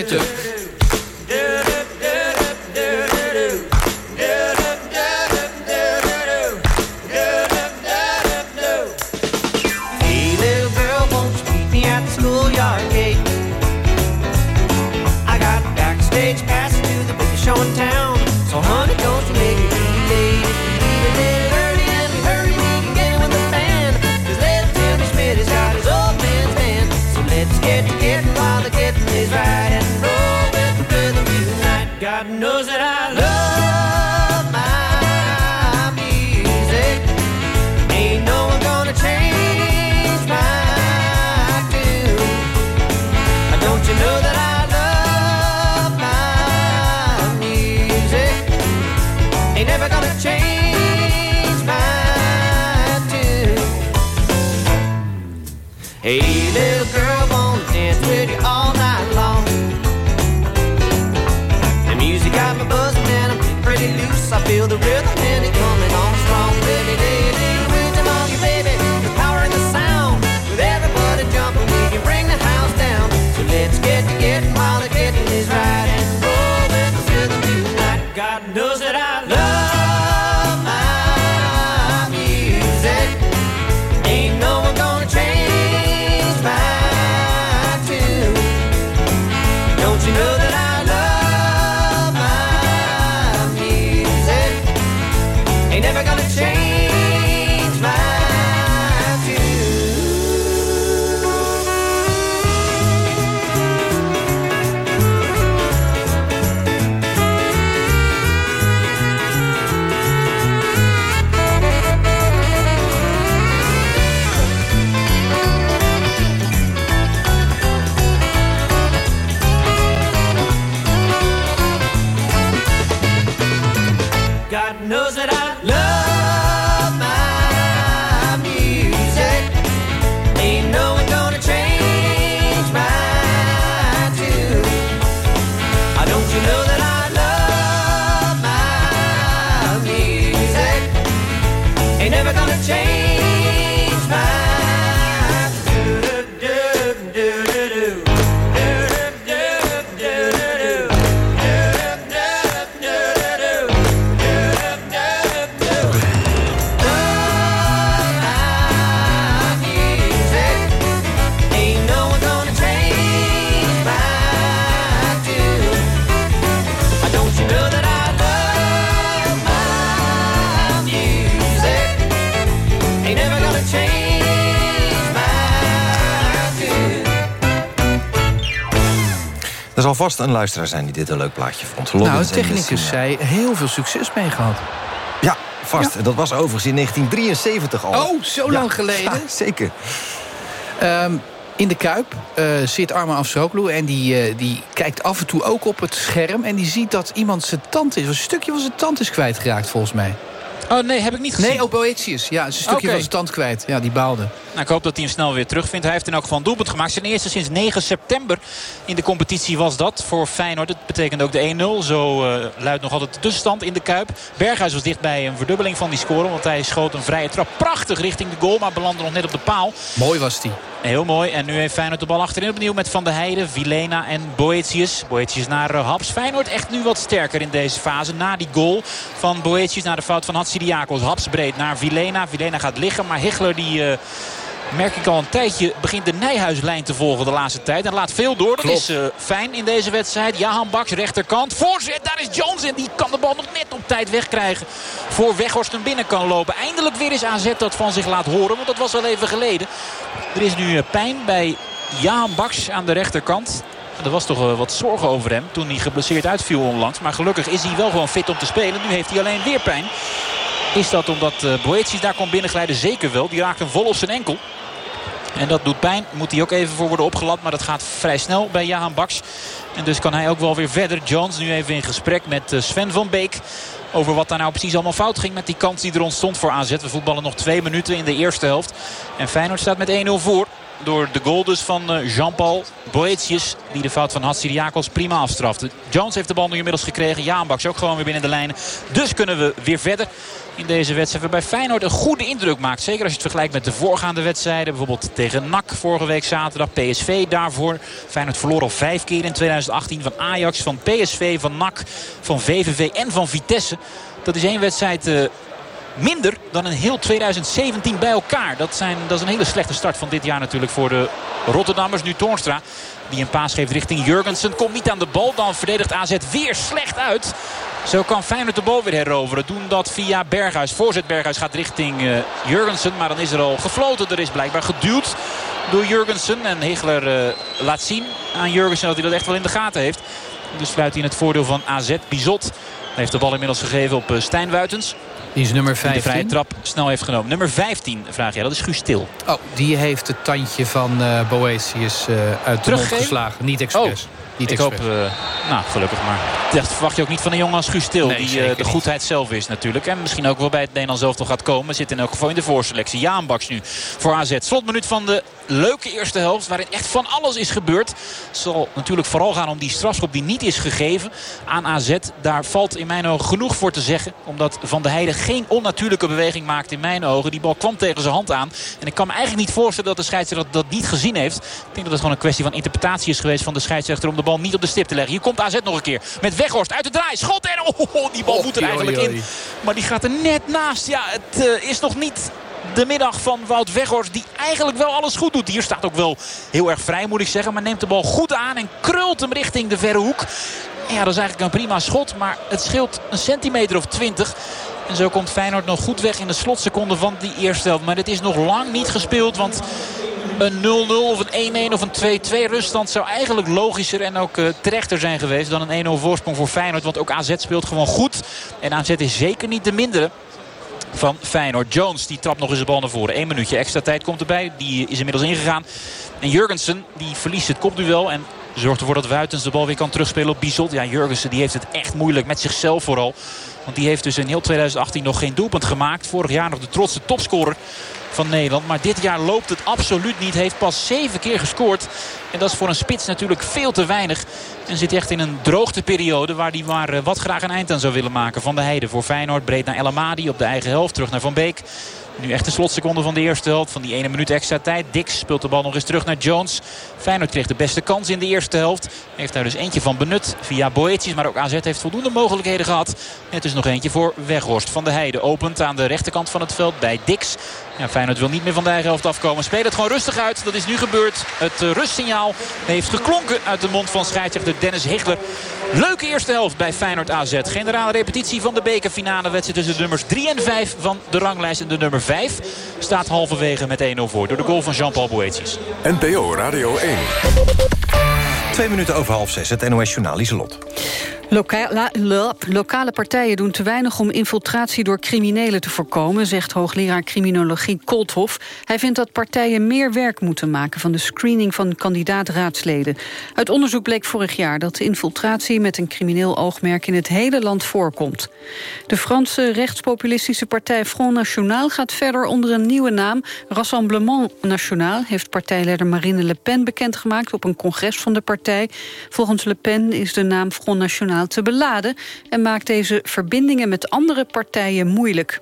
the rhythm vast een luisteraar zijn die dit een leuk plaatje vond. Lobbins Nou, technicus Messina. zei heel veel succes mee gehad. Ja, vast. Dat was overigens in 1973 al. Oh, zo lang geleden? Ja, zeker. Ehm, in de Kuip eh, zit Arma Afsaroglu en die, eh, die kijkt af en toe ook op het scherm... en die ziet dat iemand zijn tand is. Een stukje van zijn tand is kwijtgeraakt, volgens mij. Oh nee, heb ik niet gezien. Nee, ook Boetius. Ja, een stukje Oké. van zijn tand kwijt. Ja, die baalde. Nou, ik hoop dat hij hem snel weer terugvindt. Hij heeft in elk geval een doelpunt gemaakt. Zijn eerste sinds 9 september in de competitie was dat voor Feyenoord. Dat betekent ook de 1-0. Zo eh, luidt nog altijd de tussenstand in de Kuip. Berghuis was dichtbij een verdubbeling van die score. Want hij schoot een vrije trap prachtig richting de goal. Maar belandde nog net op de paal. Mooi was die. Heel mooi. En nu heeft Feyenoord de bal achterin opnieuw met Van der Heijden, Vilena en Boetius. Boetius naar uh, Haps. Feyenoord echt nu wat sterker in deze fase. Na die goal van Boetius naar de fout van Hatsidiakos. Haps breed naar Vilena. Vilena gaat liggen. Maar Hichler die... eh, merk ik al een tijdje, begint de Nijhuislijn te volgen de laatste tijd. En laat veel door. Dat Klopt. is eh, fijn in deze wedstrijd. Jahan Baks, rechterkant. Voorzet, daar is Jones. En die kan de bal nog net op tijd wegkrijgen. Voor Weghorst hem binnen kan lopen. Eindelijk weer is AZ dat van zich laat horen. Want dat was al even geleden. Er is nu eh, pijn bij Jahan Baks aan de rechterkant. Er was toch eh, wat zorgen over hem toen hij geblesseerd uitviel onlangs. Maar gelukkig is hij wel gewoon fit om te spelen. Nu heeft hij alleen weer pijn. Is dat omdat uh, Boetius daar kon binnenglijden? Zeker wel. Die raakt hem vol op zijn enkel. En dat doet pijn. Moet hij ook even voor worden opgelapt. Maar dat gaat vrij snel bij Jahan Baks. En dus kan hij ook wel weer verder. Jones nu even in gesprek met eh, Sven van Beek. Over wat daar nou precies allemaal fout ging met die kans die er ontstond voor AZ. We voetballen nog twee minuten in de eerste helft. En Feyenoord staat met 1-0 voor. Door de goal dus van eh, Jean-Paul Boetius. Die de fout van Hatsiriakos prima afstrafte. Jones heeft de bal nu inmiddels gekregen. Jaan Baks ook gewoon weer binnen de lijnen. Dus kunnen we weer verder in deze wedstrijd. Waarbij Feyenoord een goede indruk maakt. Zeker als je het vergelijkt met de voorgaande wedstrijden. Bijvoorbeeld tegen NAC vorige week zaterdag. PSV daarvoor. Feyenoord verloor al vijf keer in 2018. Van Ajax, van PSV, van NAC, van VVV en van Vitesse. Dat is één wedstrijd... eh, minder dan een heel 2017 bij elkaar. Dat, zijn, dat is een hele slechte start van dit jaar natuurlijk voor de Rotterdammers. Nu Toornstra die een paas geeft richting Jurgensen. Komt niet aan de bal. Dan verdedigt AZ weer slecht uit. Zo kan Feyenoord de bal weer heroveren. Doen dat via Berghuis. Voorzet Berghuis gaat richting uh, Jurgensen. Maar dan is er al gefloten. Er is blijkbaar geduwd door Jurgensen. En Higler uh, laat zien aan Jurgensen dat hij dat echt wel in de gaten heeft. Dus fluit hij in het voordeel van AZ. Bizot heeft de bal inmiddels gegeven op uh, Stijn Wuitens. Die is nummer 15. Die de vrije trap snel heeft genomen. Nummer 15 vraag jij, dat is Guus Stil. Oh, die heeft het tandje van uh, Boetius uh, uit de mond geslagen. Niet expres. Oh. Niet ik hoop, uh, nou gelukkig maar. Dat verwacht je ook niet van een jongen als Guus Til. die uh, de goedheid niet. zelf is natuurlijk. En misschien ook wel bij het Nederlands zelf toch gaat komen. Zit in elk geval in de voorselectie. Jaan Baks nu voor AZ. Slotminuut van de leuke eerste helft. Waarin echt van alles is gebeurd. Het zal natuurlijk vooral gaan om die strafschop die niet is gegeven aan AZ. Daar valt in mijn ogen genoeg voor te zeggen. Omdat Van der Heijden geen onnatuurlijke beweging maakt in mijn ogen. Die bal kwam tegen zijn hand aan. En ik kan me eigenlijk niet voorstellen dat de scheidsrechter dat, dat niet gezien heeft. Ik denk dat het gewoon een kwestie van interpretatie is geweest van de scheidsrechter. Om de bal niet op de stip te leggen. Hier komt AZ nog een keer. Met Weghorst uit de draai. Schot en oh, oh die bal moet er eigenlijk in. Maar die gaat er net naast. Ja, het uh, is nog niet de middag van Wout Weghorst. Die eigenlijk wel alles goed doet. Hier staat ook wel heel erg vrij moet ik zeggen. Maar neemt de bal goed aan en krult hem richting de verre hoek. En ja, dat is eigenlijk een prima schot. Maar het scheelt een centimeter of twintig. En zo komt Feyenoord nog goed weg in de slotseconde van die eerste helft. Maar dit is nog lang niet gespeeld. Want een 0-0 of een 1-1 of een 2-2 ruststand zou eigenlijk logischer en ook uh, terechter zijn geweest dan een 1-0 voorsprong voor Feyenoord. Want ook AZ speelt gewoon goed. En AZ is zeker niet de mindere van Feyenoord. Jones die trapt nog eens de bal naar voren. Eén minuutje extra tijd komt erbij. Die is inmiddels ingegaan. En Jurgensen die verliest het kopduel. En zorgt ervoor dat Wuitens de bal weer kan terugspelen op Bizot. Ja, Jurgensen die heeft het echt moeilijk met zichzelf vooral. Want die heeft dus in heel 2018 nog geen doelpunt gemaakt. Vorig jaar nog de trotse topscorer van Nederland. Maar dit jaar loopt het absoluut niet. Heeft pas zeven keer gescoord. En dat is voor een spits natuurlijk veel te weinig. En zit echt in een droogteperiode waar hij maar wat graag een eind aan zou willen maken. Van de Heide voor Feyenoord. Breed naar El Amadi op de eigen helft. Terug naar Van Beek. Nu echt de slotseconde van de eerste helft. Van die ene minuut extra tijd. Dix speelt de bal nog eens terug naar Jones. Feyenoord kreeg de beste kans in de eerste helft. Heeft daar dus eentje van benut via Boetius. Maar ook AZ heeft voldoende mogelijkheden gehad. Net is nog eentje voor Weghorst. Van de Heide opent aan de rechterkant van het veld bij Dix. Ja, Feyenoord wil niet meer van de eigen helft afkomen. Speel het gewoon rustig uit. Dat is nu gebeurd. Het uh, rustsignaal heeft geklonken uit de mond van scheidsrechter Dennis Higler. Leuke eerste helft bij Feyenoord AZ. Generale repetitie van de bekerfinale wedstrijd tussen de nummers 3 en 5 van de ranglijst. En de nummer 5 staat halverwege met 1-0 voor door de goal van Jean-Paul Boetius. NPO Radio 1. Twee minuten over half zes, het NOS Journaal Lieselot. Loka lokale partijen doen te weinig om infiltratie door criminelen te voorkomen... zegt hoogleraar criminologie Kolthof. Hij vindt dat partijen meer werk moeten maken... van de screening van kandidaat-raadsleden. Uit onderzoek bleek vorig jaar dat de infiltratie... met een crimineel oogmerk in het hele land voorkomt. De Franse rechtspopulistische partij Front National... gaat verder onder een nieuwe naam. Rassemblement National heeft partijleider Marine Le Pen bekendgemaakt... op een congres van de partij. Volgens Le Pen is de naam Front National te beladen... en maakt deze verbindingen met andere partijen moeilijk.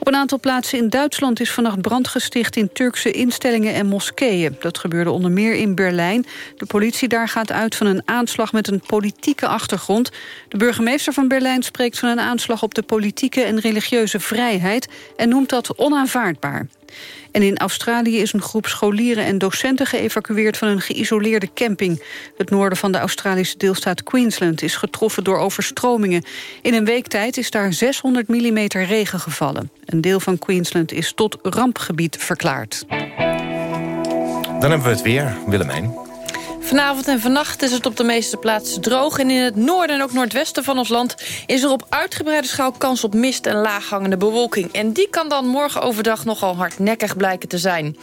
Op een aantal plaatsen in Duitsland is vannacht brand gesticht... in Turkse instellingen en moskeeën. Dat gebeurde onder meer in Berlijn. De politie daar gaat uit van een aanslag met een politieke achtergrond. De burgemeester van Berlijn spreekt van een aanslag... op de politieke en religieuze vrijheid... en noemt dat onaanvaardbaar. En in Australië is een groep scholieren en docenten geëvacueerd van een geïsoleerde camping. Het noorden van de Australische deelstaat Queensland is getroffen door overstromingen. In een week tijd is daar 600 mm regen gevallen. Een deel van Queensland is tot rampgebied verklaard. Dan hebben we het weer, Willemijn. Vanavond en vannacht is het op de meeste plaatsen droog... en in het noorden en ook noordwesten van ons land... is er op uitgebreide schaal kans op mist en laaghangende bewolking. En die kan dan morgen overdag nogal hardnekkig blijken te zijn.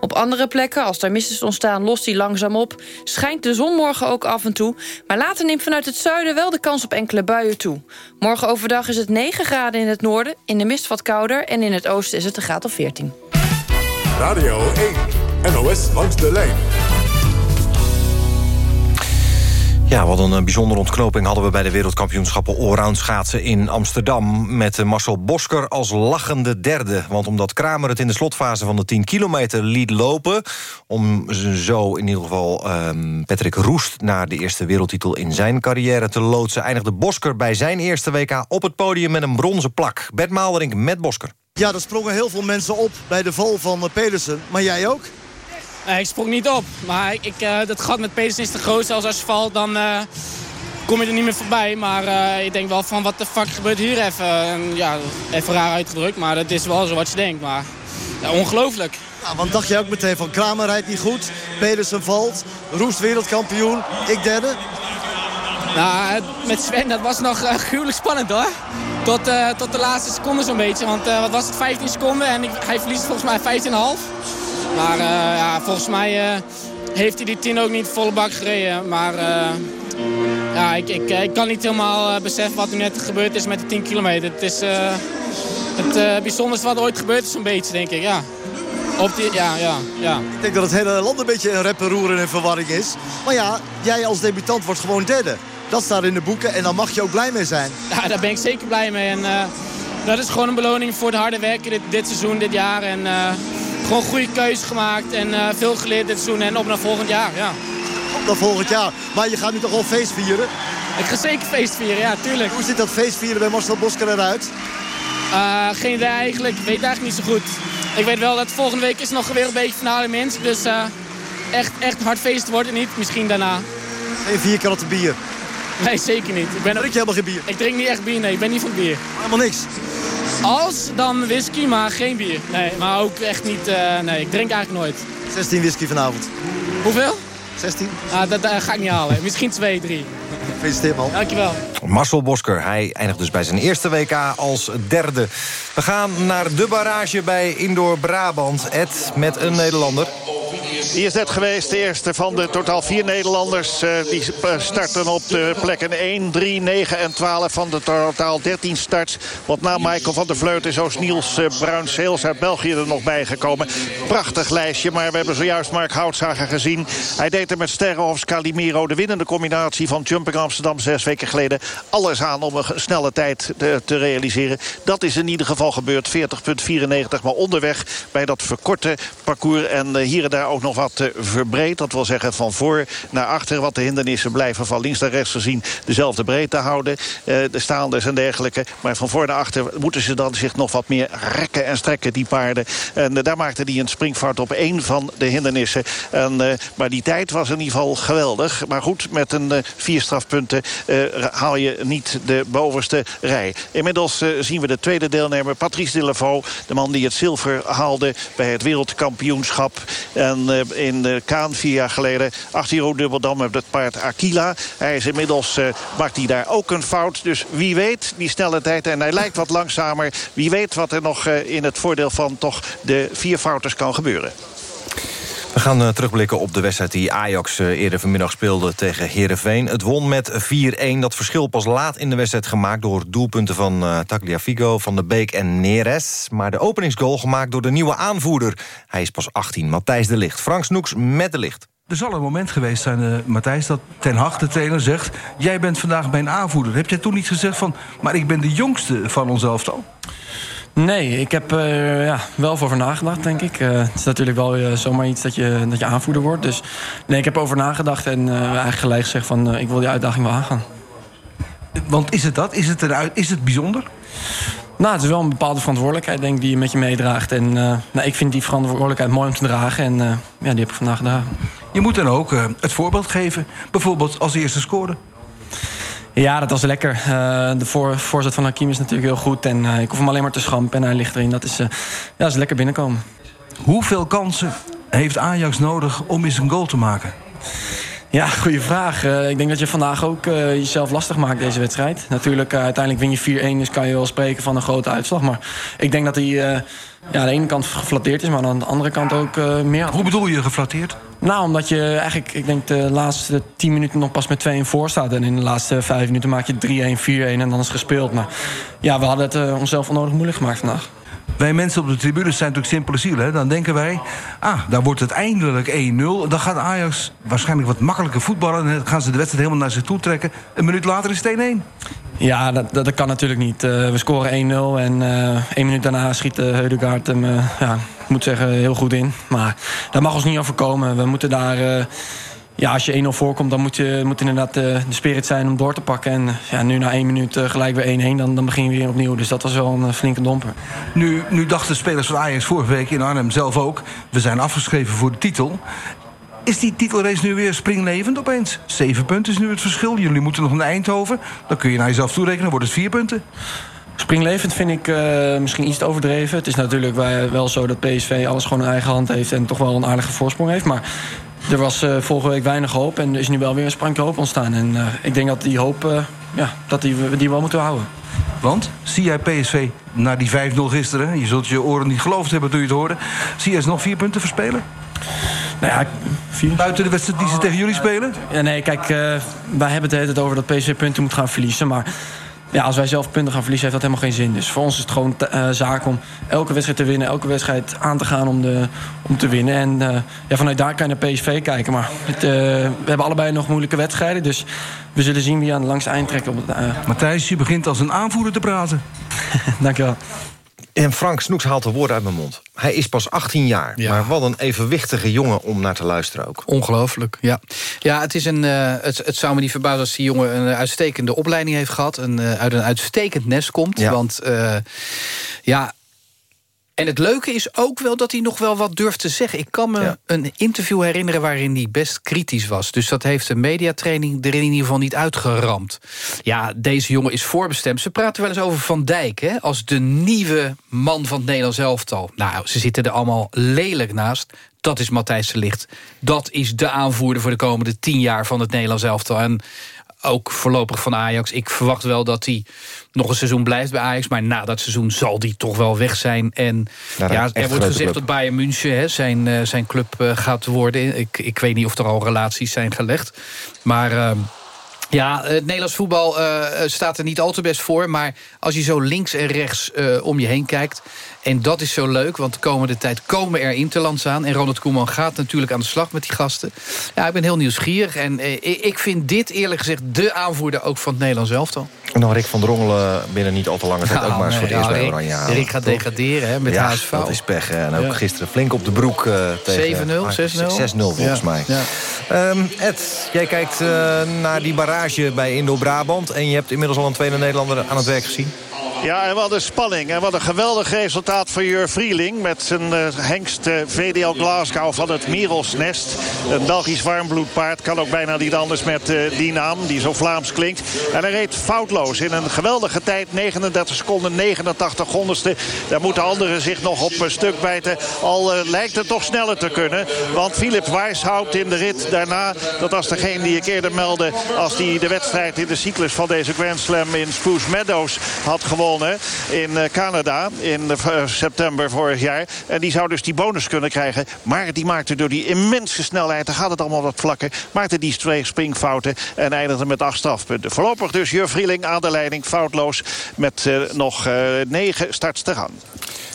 Op andere plekken, als er mist is ontstaan, lost die langzaam op. Schijnt de zon morgen ook af en toe. Maar later neemt vanuit het zuiden wel de kans op enkele buien toe. Morgen overdag is het 9 graden in het noorden, in de mist wat kouder... en in het oosten is het een graad of 14. Radio 1, NOS langs de lijn. Ja, wat een bijzondere ontknoping hadden we bij de wereldkampioenschappen allround schaatsen in Amsterdam. Met Marcel Bosker als lachende derde. Want omdat Kramer het in de slotfase van de 10 kilometer liet lopen... om zo in ieder geval um, Patrick Roest naar de eerste wereldtitel in zijn carrière te loodsen... eindigde Bosker bij zijn eerste WK op het podium met een bronzen plak. Bert Maalderink met Bosker. Ja, er sprongen heel veel mensen op bij de val van Pedersen. Maar jij ook? Uh, ik sprong niet op, maar ik, uh, dat gat met Pedersen is te groot. Als als je valt, dan uh, kom je er niet meer voorbij. Maar ik denk wel van, wat de fuck gebeurt hier even? En, ja, even raar uitgedrukt, maar dat is wel zo wat je denkt. Maar ja, ongelooflijk. Ja, want dacht je ook meteen van, Kramer rijdt niet goed. Pedersen valt, Roest wereldkampioen, ik derde. Nou, met Sven, dat was nog uh, gruwelijk spannend hoor. Tot, uh, tot de laatste seconde zo'n beetje. Want uh, wat was het, 15 seconden en ik, hij verliest volgens mij 15,5. Maar eh, ja, volgens mij eh, heeft hij die 10 ook niet volle bak gereden. Maar eh, ja, ik, ik, ik kan niet helemaal eh, beseffen wat er net gebeurd is met de 10 kilometer. Het is eh, het eh, bijzonderste wat ooit gebeurd is, zo'n beetje, denk ik. Ja. Op die, ja, ja, ja. Ik denk dat het hele land een beetje een rep en roer en verwarring is. Maar ja, jij als debutant wordt gewoon derde. Dat staat in de boeken en dan mag je ook blij mee zijn. Ja, daar ben ik zeker blij mee. En eh, dat is gewoon een beloning voor het harde werken dit, dit seizoen, dit jaar. En eh, gewoon goede keuzes gemaakt en eh, veel geleerd dit seizoen. En op naar volgend jaar, ja. Op naar volgend jaar. Maar je gaat nu toch wel feest vieren? Ik ga zeker feest vieren, ja, tuurlijk. Hoe ziet dat feest vieren bij Marcel Bosker eruit? Geen idee eigenlijk. Ik weet het eigenlijk niet zo goed. Ik weet wel dat volgende week is nog weer een beetje finale Minsk. Dus echt, echt hard feest wordt het niet. Misschien daarna. Geen vier kratten bier. Nee, zeker niet. Ik ben drink je helemaal geen bier? Ik drink niet echt bier, nee. Ik ben niet van bier. Helemaal niks? Als, dan whisky, maar geen bier. Nee, maar ook echt niet... eh, nee, ik drink eigenlijk nooit. 16 whisky vanavond. Hoeveel? 16. Ah, dat, dat ga ik niet halen. Misschien 2, 3. Gefeliciteerd man. Dankjewel. Marcel Bosker, hij eindigt dus bij zijn eerste WK als derde. We gaan naar de barrage bij Indoor Brabant. Ed met een Nederlander. Die is net geweest, de eerste van de totaal vier Nederlanders. eh, die eh, starten op de plekken 1, 3, 9 en 12 van de totaal 13 starts. Want na Michael van der Vleut is ook Niels uh, Bruins-Seels uit België er nog bij gekomen. Prachtig lijstje, maar we hebben zojuist Mark Houtzager gezien. Hij deed er met Sterrenhofs Calimero de winnende combinatie van Jumping Amsterdam zes weken geleden. Alles aan om een snelle tijd te, te realiseren. Dat is in ieder geval gebeurd. 40,94, maar onderweg bij dat verkorte parcours. En eh, hier en daar ook nog wat eh, verbreed. Dat wil zeggen van voor naar achter. Wat de hindernissen blijven van links naar rechts gezien dezelfde breedte houden. Eh, de staanders en dergelijke. Maar van voor naar achter moeten ze dan zich nog wat meer rekken en strekken, die paarden. En eh, daar maakte hij een springfout op één van de hindernissen. En, maar die tijd was in ieder geval geweldig. Maar goed, met een vier strafpunten haal je niet de bovenste rij. Inmiddels zien we de tweede deelnemer, Patrice Delaveau. De man die het zilver haalde bij het wereldkampioenschap. En in de Kaan vier jaar geleden achter Jeroen Dubbeldam met het paard Aquila. Hij is inmiddels, eh, maakt hij daar ook een fout. Dus wie weet, die snelle tijd. En hij lijkt wat langzamer. Wie weet wat er nog eh, in het voordeel van toch de vierfouters kan gebeuren. We gaan eh, terugblikken op de wedstrijd die Ajax eh, eerder vanmiddag speelde tegen Heerenveen. Het won met 4-1. Dat verschil pas laat in de wedstrijd gemaakt door doelpunten van uh, Tagliafico, Van de Beek en Neres. Maar de openingsgoal gemaakt door de nieuwe aanvoerder. Hij is pas 18, Matthijs de Licht. Frank Snoeks met de Licht. Er zal een moment geweest zijn, Matthijs, dat Ten Hag, de trainer, zegt... jij bent vandaag mijn aanvoerder. Heb jij toen niet gezegd van... maar ik ben de jongste van ons elftal? Nee, ik heb er uh, ja, wel over nagedacht, denk ik. Uh, het is natuurlijk wel uh, zomaar iets dat je, dat je aanvoerder wordt. Dus nee, ik heb over nagedacht en eigenlijk gelijk gezegd van... ik wil die uitdaging wel aangaan. Want is het dat? Is het, eruit, is het bijzonder? Nou, het is wel een bepaalde verantwoordelijkheid, denk ik, die je met je meedraagt. En nou, ik vind die verantwoordelijkheid mooi om te dragen. En ja, die heb ik vandaag gedragen. Je moet dan ook het voorbeeld geven. Bijvoorbeeld als eerste scoorde. Ja, dat was lekker. Uh, de voor, voorzet van Hakim is natuurlijk heel goed. En uh, ik hoef hem alleen maar te schampen en hij ligt erin. Dat is, uh, ja, dat is lekker binnenkomen. Hoeveel kansen heeft Ajax nodig om eens een goal te maken? Ja, goede vraag. ik denk dat je vandaag ook jezelf lastig maakt, deze wedstrijd. Natuurlijk, uiteindelijk win je 4-1, dus kan je wel spreken van een grote uitslag. Maar ik denk dat hij ja, aan de ene kant geflatteerd is, maar aan de andere kant ook meer... Hoe bedoel je geflatteerd? Nou, omdat je eigenlijk, ik denk de laatste 10 minuten nog pas met 2 voor staat. En in de laatste 5 minuten maak je 3-1, 4-1 en dan is het gespeeld. Maar ja, we hadden het uh, onszelf onnodig moeilijk gemaakt vandaag. Wij mensen op de tribunes zijn natuurlijk simpele zielen. Dan denken wij, ah, daar wordt het eindelijk 1-0. Dan gaat Ajax waarschijnlijk wat makkelijker voetballen. En dan gaan ze de wedstrijd helemaal naar zich toe trekken. Een minuut later is het 1-1. Ja, dat, dat, kan natuurlijk niet. Uh, we scoren 1-0 en uh, één minuut daarna schiet uh, Heudegaard hem, ja, ik moet zeggen, heel goed in. Maar dat mag ons niet overkomen. We moeten daar... ja, als je 1-0 voorkomt, dan moet, je, moet inderdaad de spirit zijn om door te pakken. En ja, nu na één minuut gelijk weer 1-1, dan, dan begin je weer opnieuw. Dus dat was wel een flinke domper. Nu, nu dachten spelers van Ajax vorige week in Arnhem zelf ook... we zijn afgeschreven voor de titel. Is die titelrace nu weer springlevend opeens? Zeven punten is nu het verschil. Jullie moeten nog naar Eindhoven. Dan kun je naar jezelf toerekenen, wordt het vier punten. Springlevend vind ik uh, misschien iets te overdreven. Het is natuurlijk wel zo dat PSV alles gewoon in eigen hand heeft... en toch wel een aardige voorsprong heeft. Maar er was uh, vorige week weinig hoop en er is nu wel weer een sprankje hoop ontstaan. En uh, ik denk dat die hoop ja, dat die, we die wel moeten houden. Want, zie jij PSV na die 5-0 gisteren... je zult je oren niet geloofd hebben toen je het hoorde... zie jij ze nog vier punten verspelen? Nou ja, vier. Buiten de wedstrijd die ze tegen jullie spelen? Ja, nee, kijk, eh, wij hebben het over dat PSV punten moet gaan verliezen. Maar ja, als wij zelf punten gaan verliezen, heeft dat helemaal geen zin. Dus voor ons is het gewoon eh, zaak om elke wedstrijd te winnen, elke wedstrijd aan te gaan om, de, om te winnen. En eh, ja, vanuit daar kan je naar PSV kijken. Maar het, eh, we hebben allebei nog moeilijke wedstrijden. Dus we zullen zien wie aan de langste eind trekt. Het, Matthijs, je begint als een aanvoerder te praten. Dankjewel. En Frank Snoeks haalt de woorden uit mijn mond. Hij is pas 18 jaar, maar wat een evenwichtige jongen om naar te luisteren ook. Ongelooflijk, ja. Ja, het, is een, eh, het, het zou me niet verbazen als die jongen een uitstekende opleiding heeft gehad... en eh, uit een uitstekend nest komt. Ja. Want eh, ja... En het leuke is ook wel dat hij nog wel wat durft te zeggen. Ik kan me een interview herinneren waarin hij best kritisch was. Dus dat heeft de mediatraining er in ieder geval niet uitgeramd. Ja, deze jongen is voorbestemd. Ze praten wel eens over Van Dijk hè, als de nieuwe man van het Nederlands elftal. Nou, ze zitten er allemaal lelijk naast. Dat is Matthijs de Ligt. Dat is de aanvoerder voor de komende tien jaar van het Nederlands elftal. En ook voorlopig van Ajax. Ik verwacht wel dat hij nog een seizoen blijft bij Ajax. Maar na dat seizoen zal die toch wel weg zijn. En ja, er wordt gezegd club. dat Bayern München hè, zijn, eh, zijn club eh, gaat worden. Ik, ik weet niet of er al relaties zijn gelegd. Maar... ehm, ja, het Nederlands voetbal eh, staat er niet al te best voor. Maar als je zo links en rechts om je heen kijkt... en dat is zo leuk, want de komende tijd komen er interlands aan... en Ronald Koeman gaat natuurlijk aan de slag met die gasten. Ja, ik ben heel nieuwsgierig. En eh, ik vind dit eerlijk gezegd de aanvoerder ook van het Nederlands elftal. En dan Rick van Drongelen binnen niet al te lange tijd... ook maar eens voor het Nou, eerst bij Rick- Oranje Rick gaat degraderen hè, met ja, HSV. dat is pech. hè. En ook Ja. gisteren flink op de broek eh, tegen... 7-0, 6-0? 6-0 volgens Ja, mij. ja. Ehm, Ed, jij kijkt eh, naar die barrage bij Indo-Brabant... en je hebt inmiddels al een tweede Nederlander aan het werk gezien. Ja, en wat een spanning. En wat een geweldig resultaat voor Jur Vrieling. Met zijn eh, hengst VDL Glasgow van het Merelsnest. Een Belgisch warmbloedpaard. Kan ook bijna niet anders met eh, die naam. Die zo Vlaams klinkt. En hij reed foutloos in een geweldige tijd. 39 seconden, 89 honderdste. Daar moeten anderen zich nog op een stuk bijten. Al eh, lijkt het toch sneller te kunnen. Want Philip Weishaupt in de rit daarna. Dat was degene die ik eerder meldde. Als hij de wedstrijd in de cyclus van deze Grand Slam in Spruce Meadows had gewonnen. In Canada in eh, september vorig jaar. En die zou dus die bonus kunnen krijgen. Maar die maakte door die immense snelheid. Dan gaat het allemaal wat vlakker. Maakte die twee springfouten. En eindigde met acht strafpunten. Voorlopig dus Jur Vrieling aan de leiding. Foutloos. Met eh, nog eh, negen starts te gaan.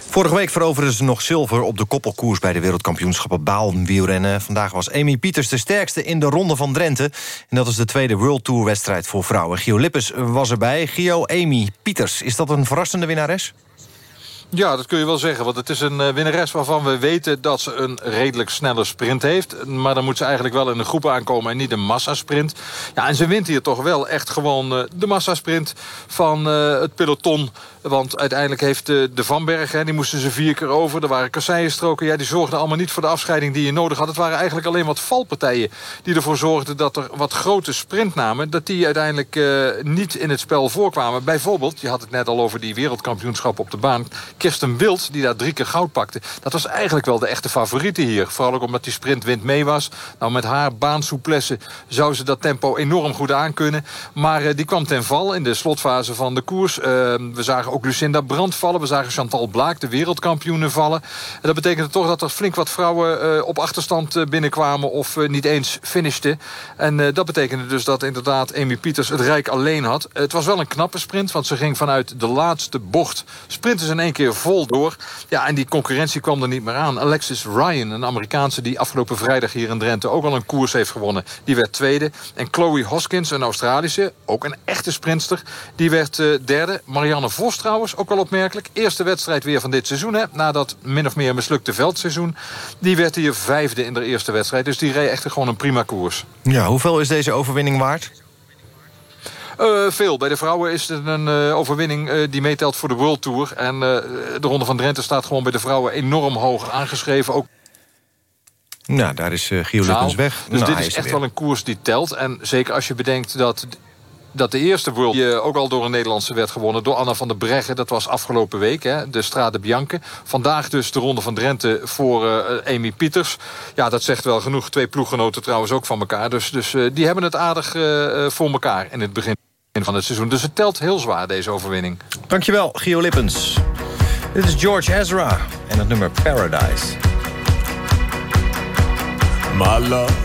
Vorige week veroverden ze nog zilver op de koppelkoers... bij de wereldkampioenschappen baalwielrennen. Vandaag was Amy Pieters de sterkste in de Ronde van Drenthe. En dat is de tweede World Tour wedstrijd voor vrouwen. Gio Lippes was erbij. Gio, Amy Pieters, is dat een verrassende winnares? Ja, dat kun je wel zeggen. Want het is een eh, winnares waarvan we weten dat ze een redelijk snelle sprint heeft. Maar dan moet ze eigenlijk wel in een groep aankomen en niet een massasprint. Ja, en ze wint hier toch wel echt gewoon eh, de massasprint van eh, het peloton. Want uiteindelijk heeft eh, de Van Berg, hè, die moesten ze vier keer over. Er waren kasseienstroken, ja, die zorgden allemaal niet voor de afscheiding die je nodig had. Het waren eigenlijk alleen wat valpartijen die ervoor zorgden dat er wat grote sprintnamen... dat die uiteindelijk eh, niet in het spel voorkwamen. Bijvoorbeeld, je had het net al over die wereldkampioenschap op de baan. Kirsten Wild, die daar drie keer goud pakte. Dat was eigenlijk wel de echte favoriete hier. Vooral ook omdat die sprintwind mee was. Nou, met haar baansouplesse zou ze dat tempo enorm goed aankunnen. Maar eh, die kwam ten val in de slotfase van de koers. We zagen ook Lucinda Brandt vallen. We zagen Chantal Blaak, de wereldkampioene, vallen. En dat betekende toch dat er flink wat vrouwen eh, op achterstand eh, binnenkwamen... of eh, niet eens finishten. En dat betekende dus dat inderdaad Amy Pieters het rijk alleen had. Het was wel een knappe sprint, want ze ging vanuit de laatste bocht... sprinten ze in één keer vol door. Ja, en die concurrentie kwam er niet meer aan. Alexis Ryan, een Amerikaanse die afgelopen vrijdag hier in Drenthe... ook al een koers heeft gewonnen, die werd tweede. En Chloe Hoskins, een Australische, ook een echte sprintster... die werd derde. Marianne Vos trouwens, ook wel opmerkelijk. Eerste wedstrijd weer van dit seizoen, hè, na dat min of meer mislukte veldseizoen. Die werd hier vijfde in de eerste wedstrijd. Dus die reed echt gewoon een prima koers. Ja, hoeveel is deze overwinning waard? Eh, veel. Bij de vrouwen is het een eh, overwinning eh, die meetelt voor de World Tour. En de Ronde van Drenthe staat gewoon bij de vrouwen enorm hoog aangeschreven. Ook Nou, daar is uh, Gio Nou, weg. Dus Nou, dit is echt weer. wel een koers die telt. En zeker als je bedenkt dat, dat de eerste World die, eh, ook al door een Nederlandse werd gewonnen. Door Anna van der Breggen. Dat was afgelopen week. Hè, de Strade Bianche. Vandaag dus de Ronde van Drenthe voor eh, Amy Pieters. Ja, dat zegt wel genoeg. Twee ploeggenoten trouwens ook van elkaar. Dus, dus eh, die hebben het aardig voor elkaar in het begin. van het seizoen. Dus het telt heel zwaar, deze overwinning. Dankjewel, Gio Lippens. Dit is George Ezra en het nummer Paradise. My love.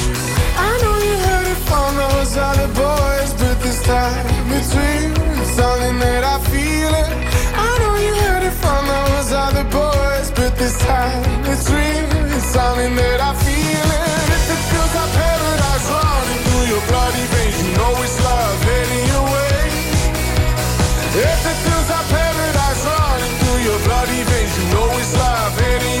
I know you heard it from those other boys, but this time it's something that I feel it. I know you heard it from those other boys, but this time it's something that I feel it. If it feels like paradise running through your bloody veins, you know it's love. If it feels like paradise running through your bloody veins, you know it's love heading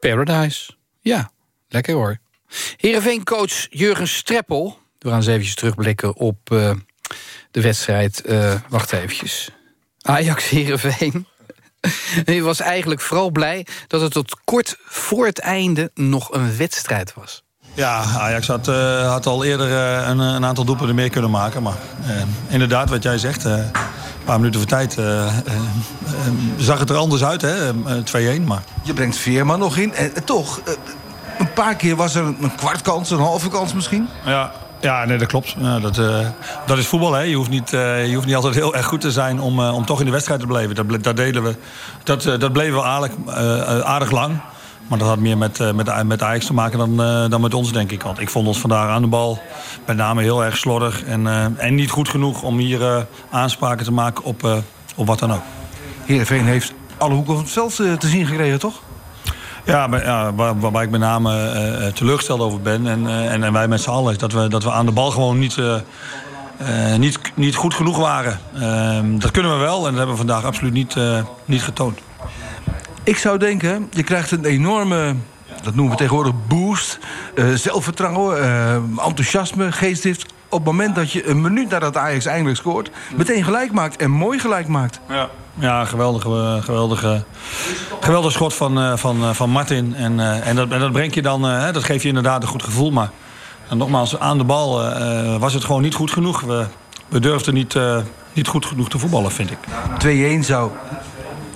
Paradise. Ja, lekker hoor. Heerenveen-coach Jurgen Streppel. We gaan eens eventjes terugblikken op eh, de wedstrijd. eh, wacht eventjes. Ajax Heerenveen. Hij was eigenlijk vooral blij dat het tot kort voor het einde nog een wedstrijd was. Ja, Ajax had, eh, had al eerder een, een aantal doelpunten meer kunnen maken. Maar inderdaad, wat jij zegt, eh, paar minuten voor tijd eh, eh, eh, zag het er anders uit, hè? eh, 2-1. Maar Je brengt Veerman nog in. En, toch, een paar keer was er een kwart kans, een halve kans misschien. Ja, ja nee, dat klopt. Ja, dat, dat is voetbal. Hè. Je, hoeft niet, je hoeft niet altijd heel erg goed te zijn om, om toch in de wedstrijd te blijven. Dat, dat, deden we, dat, dat bleven we aardig, aardig lang. Maar dat had meer met, eh, met, met Ajax te maken dan, eh, dan met ons, denk ik. Want ik vond ons vandaag aan de bal met name heel erg slordig. En, eh, en niet goed genoeg om hier aanspraken te maken op, op wat dan ook. Heerenveen heeft alle hoeken van het veld te zien gekregen, toch? Ja, maar, ja waar, waarbij ik met name teleurgesteld over ben. En, en, en wij met z'n allen. is Dat we, dat we aan de bal gewoon niet, niet, niet goed genoeg waren. Ehm, dat kunnen we wel. En dat hebben we vandaag absoluut niet, niet getoond. Ik zou denken, je krijgt een enorme, dat noemen we tegenwoordig boost. eh, zelfvertrouwen, eh, enthousiasme, geestdrift. Op het moment dat je een minuut nadat Ajax eindelijk scoort... meteen gelijk maakt en mooi gelijk maakt. Ja, ja geweldige, geweldige, geweldig schot van, eh, van, van Martin. En, en, dat, en dat brengt je dan, hè, dat geeft je inderdaad een goed gevoel. Maar en nogmaals, aan de bal was het gewoon niet goed genoeg. We, we durfden niet, niet goed genoeg te voetballen, vind ik. 2-1 zou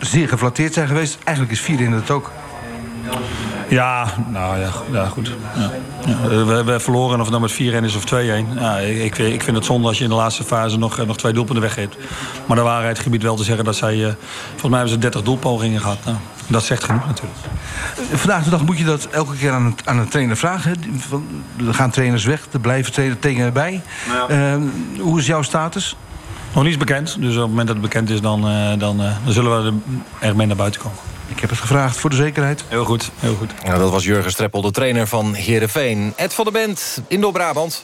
zeer geflatteerd zijn geweest. Eigenlijk is 4 in het ook. Ja, nou ja, ja goed. Ja. Ja, we, we hebben verloren, of het nou met 4-1 is of 2-1. Ja, ik, ik vind het zonde als je in de laatste fase nog, eh, nog twee doelpunten weggeeft. Maar de waarheid gebied wel te zeggen dat zij... eh, volgens mij hebben ze 30 doelpogingen gehad. Nou, dat zegt genoeg natuurlijk. Eh, Vandaag de dag moet je dat elke keer aan een, aan een trainer vragen. Er gaan trainers weg, er blijven trainers tegen erbij. Eh, hoe is jouw status? Nog niets bekend, dus op het moment dat het bekend is... dan, eh, dan, eh, dan zullen we er mee naar buiten komen. Ik heb het gevraagd voor de zekerheid. Heel goed, heel goed. Ja, dat was Jurgen Streppel, de trainer van Heerenveen. Ed van der Bent, in Noord-Brabant.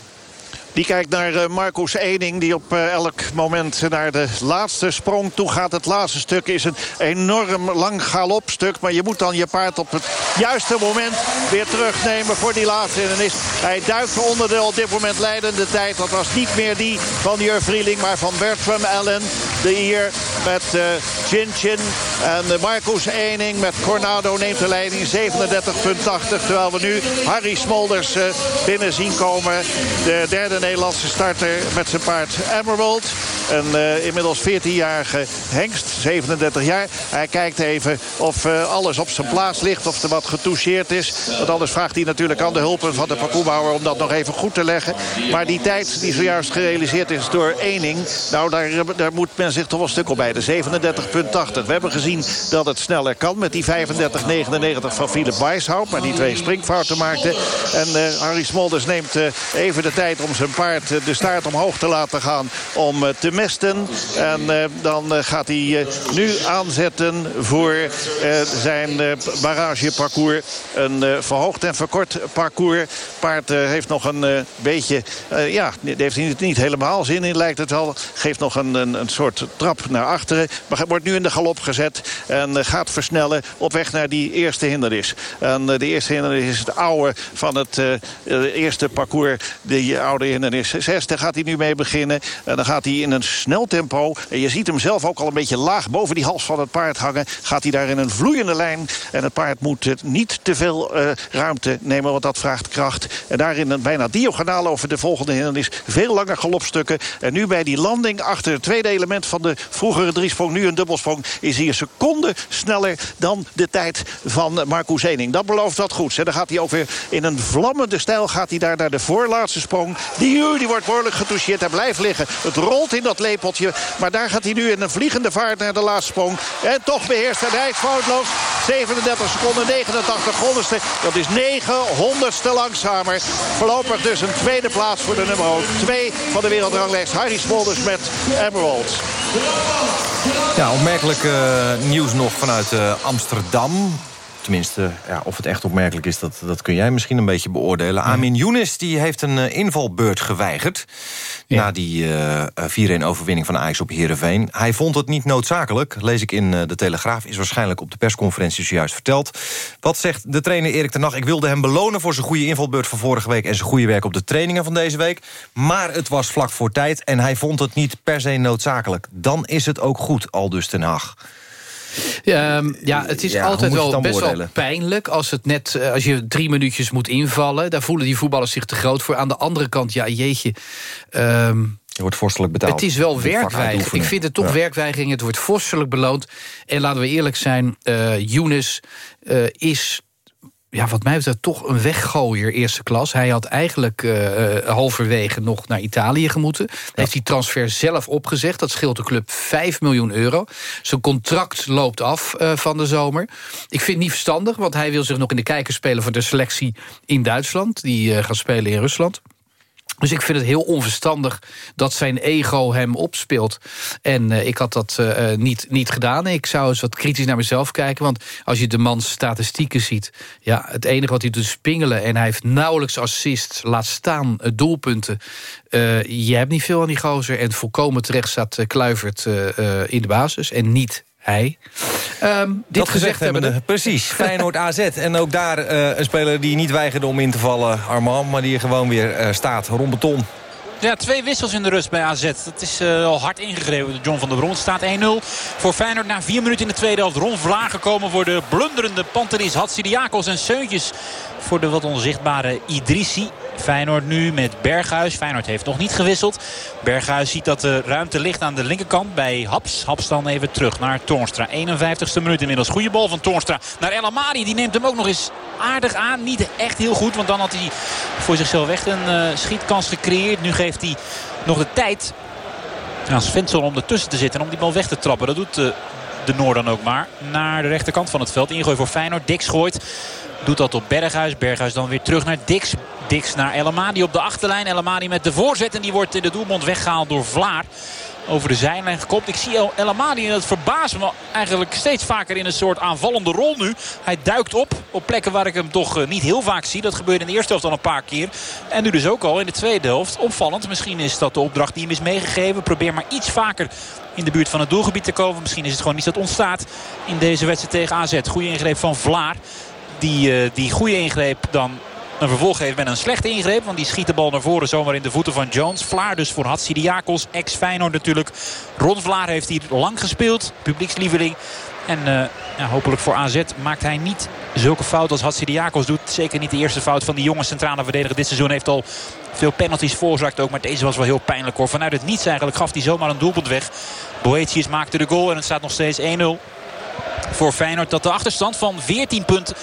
Die kijkt naar eh, Marcus Ening, die op eh, elk moment naar de laatste sprong toe gaat. Het laatste stuk is een enorm lang galopstuk. Maar je moet dan je paard op het juiste moment weer terugnemen voor die laatste hindernis. Hij duikt onder de op dit moment leidende tijd. Dat was niet meer die van Jur Vrieling, maar van Bertram Allen. De Ier met uh, Chin Chin. En Marcus Ening met Cornado neemt de leiding 37,80. Terwijl we nu Harry Smolders uh, binnen zien komen. De derde Nederlandse starter met zijn paard Emerald. Een uh, inmiddels 14-jarige hengst, 37 jaar. Hij kijkt even of uh, alles op zijn plaats ligt, of er wat getoucheerd is. Want anders vraagt hij natuurlijk aan de hulpen van de parcoursbouwer... om dat nog even goed te leggen. Maar die tijd die zojuist gerealiseerd is door Ening... nou, daar, daar moet men zich toch wel stuk op bij. De 37,80. We hebben gezien dat het sneller kan met die 35,99 van Philip Weishout. Maar die twee springfouten maakte. En uh, Harry Smolders neemt even de tijd om zijn paard de staart omhoog te laten gaan... om te mesten. En uh, dan gaat hij nu aanzetten voor zijn barageparcours. Een verhoogd en verkort parcours. Paard heeft nog een beetje... ja, heeft niet, helemaal zin in, lijkt het wel. Geeft nog een, een, een soort trap naar achteren. Maar wordt nu in de galop gezet. En gaat versnellen op weg naar die eerste hindernis. En de eerste hindernis is het oude van het eerste parcours. Die oude hindernis. Zesde gaat hij nu mee beginnen. En dan gaat hij in een snel tempo. En je ziet hem zelf ook al een beetje laag boven die hals van het paard hangen. Gaat hij daar in een vloeiende lijn. En het paard moet niet te veel uh, ruimte nemen, want dat vraagt kracht. En daarin een bijna diagonaal over de volgende hindernis. Veel langer galopstukken. En nu bij die landing achter het tweede element van de vroegere driesprong. Nu een dubbelsprong. Is hij een seconde sneller dan de tijd van Marco Zening. Dat belooft wat goeds. En dan gaat hij ook weer in een vlammende stijl. Gaat hij daar naar de voorlaatste sprong. Die, die wordt behoorlijk getoucheerd. Hij blijft liggen. Het rolt in dat lepeltje. Maar daar gaat hij nu in een vliegende vaart naar de laatste sprong. En toch beheerst hij. Hij foutloos. 37 seconden, 89 honderdste. Dat is 900ste langzamer. Voorlopig dus een tweede plaats voor de nummer 2 van de wereldranglijst. Harry Smolders met Emerald. Ja, opmerkelijk uh, nieuws nog vanuit uh, Amsterdam. Tenminste, ja, of het echt opmerkelijk is, dat, dat kun jij misschien een beetje beoordelen. Amin Younes die heeft een uh, invalbeurt geweigerd... Ja. na die uh, 4-1 overwinning van Ajax op Heerenveen. Hij vond het niet noodzakelijk, lees ik in de Telegraaf... is waarschijnlijk op de persconferentie zojuist verteld. Wat zegt de trainer Erik ten Hag? Ik wilde hem belonen voor zijn goede invalbeurt van vorige week... en zijn goede werk op de trainingen van deze week. Maar het was vlak voor tijd en hij vond het niet per se noodzakelijk. Dan is het ook goed, aldus ten Hag. Um, ja, het is ja, altijd wel best wel pijnlijk als, het net, uh, als je drie minuutjes moet invallen. Daar voelen die voetballers zich te groot voor. Aan de andere kant, ja, jeetje... Um, je wordt vorstelijk betaald. Het is wel werkweigering. Ik vind het toch ja. werkweigering. Het wordt vorstelijk beloond. En laten we eerlijk zijn, uh, Younes uh, is ja, wat mij betreft toch een weggooier eerste klas. Hij had eigenlijk uh, halverwege nog naar Italië gemoeten. Ja. Heeft die transfer zelf opgezegd. Dat scheelt de club 5 miljoen euro. Zijn contract loopt af uh, van de zomer. Ik vind het niet verstandig, want hij wil zich nog in de kijker spelen... voor de selectie in Duitsland. Die uh, gaat spelen in Rusland. Dus ik vind het heel onverstandig dat zijn ego hem opspeelt. En uh, ik had dat uh, niet, niet gedaan. Ik zou eens wat kritisch naar mezelf kijken. Want als je de mans statistieken ziet... ja, het enige wat hij doet is pingelen. En hij heeft nauwelijks assist, laat staan doelpunten. je hebt niet veel aan die gozer. En volkomen terecht staat Kluivert in de basis. En niet hij. Um, dit dat gezegd hebben Precies, Feyenoord AZ. En ook daar uh, een speler die niet weigerde om in te vallen, Armand. Maar die er gewoon weer uh, staat, Ron Beton. Ja, twee wissels in de rust bij AZ. Dat is uh, al hard ingegrepen door John van der Bron. Staat 1-0 voor Feyenoord na vier minuten in de tweede helft. Ron Vlaag gekomen voor de blunderende Pantelis, Hatsidiakos en Seuntjes voor de wat onzichtbare Idrissi. Feyenoord nu met Berghuis. Feyenoord heeft nog niet gewisseld. Berghuis ziet dat de ruimte ligt aan de linkerkant bij Haps. Haps dan even terug naar Toornstra. 51ste minuut inmiddels. Goede bal van Toornstra naar El Amadi. Die neemt hem ook nog eens aardig aan. Niet echt heel goed, want dan had hij voor zichzelf echt een uh, schietkans gecreëerd. Nu geeft hij nog de tijd aan Svensson om ertussen te zitten en om die bal weg te trappen. Dat doet uh, de Noor dan ook maar. Naar de rechterkant van het veld. Ingooi voor Feyenoord. Dix gooit. Doet dat op Berghuis. Berghuis dan weer terug naar Dix. Dix naar El Amadi op de achterlijn. El Amadi met de voorzet. En die wordt in de doelmond weggehaald door Vlaar. Over de zijlijn gekopt. Ik zie El Amadi en dat verbaast me eigenlijk steeds vaker in een soort aanvallende rol nu. Hij duikt op op plekken waar ik hem toch niet heel vaak zie. Dat gebeurde in de eerste helft al een paar keer. En nu dus ook al in de tweede helft. Opvallend. Misschien is dat de opdracht die hem is meegegeven. Probeer maar iets vaker in de buurt van het doelgebied te komen. Misschien is het gewoon iets dat ontstaat in deze wedstrijd tegen AZ. Goede ingreep van Vlaar. Die, uh, die goede ingreep dan een vervolg geeft met een slechte ingreep. Want die schiet de bal naar voren zomaar in de voeten van Jones. Vlaar dus voor Hatsidiakos, ex-Feyenoord natuurlijk. Ron Vlaar heeft hier lang gespeeld, publiekslieveling. En uh, ja, hopelijk voor AZ maakt hij niet zulke fout als Hatsidiakos doet. Zeker niet de eerste fout van die jonge centrale verdediger dit seizoen. Heeft al veel penalties veroorzaakt ook. Maar deze was wel heel pijnlijk hoor. Vanuit het niets eigenlijk gaf hij zomaar een doelpunt weg. Boetius maakte de goal en het staat nog steeds 1-0 voor Feyenoord. Dat de achterstand van 14 punten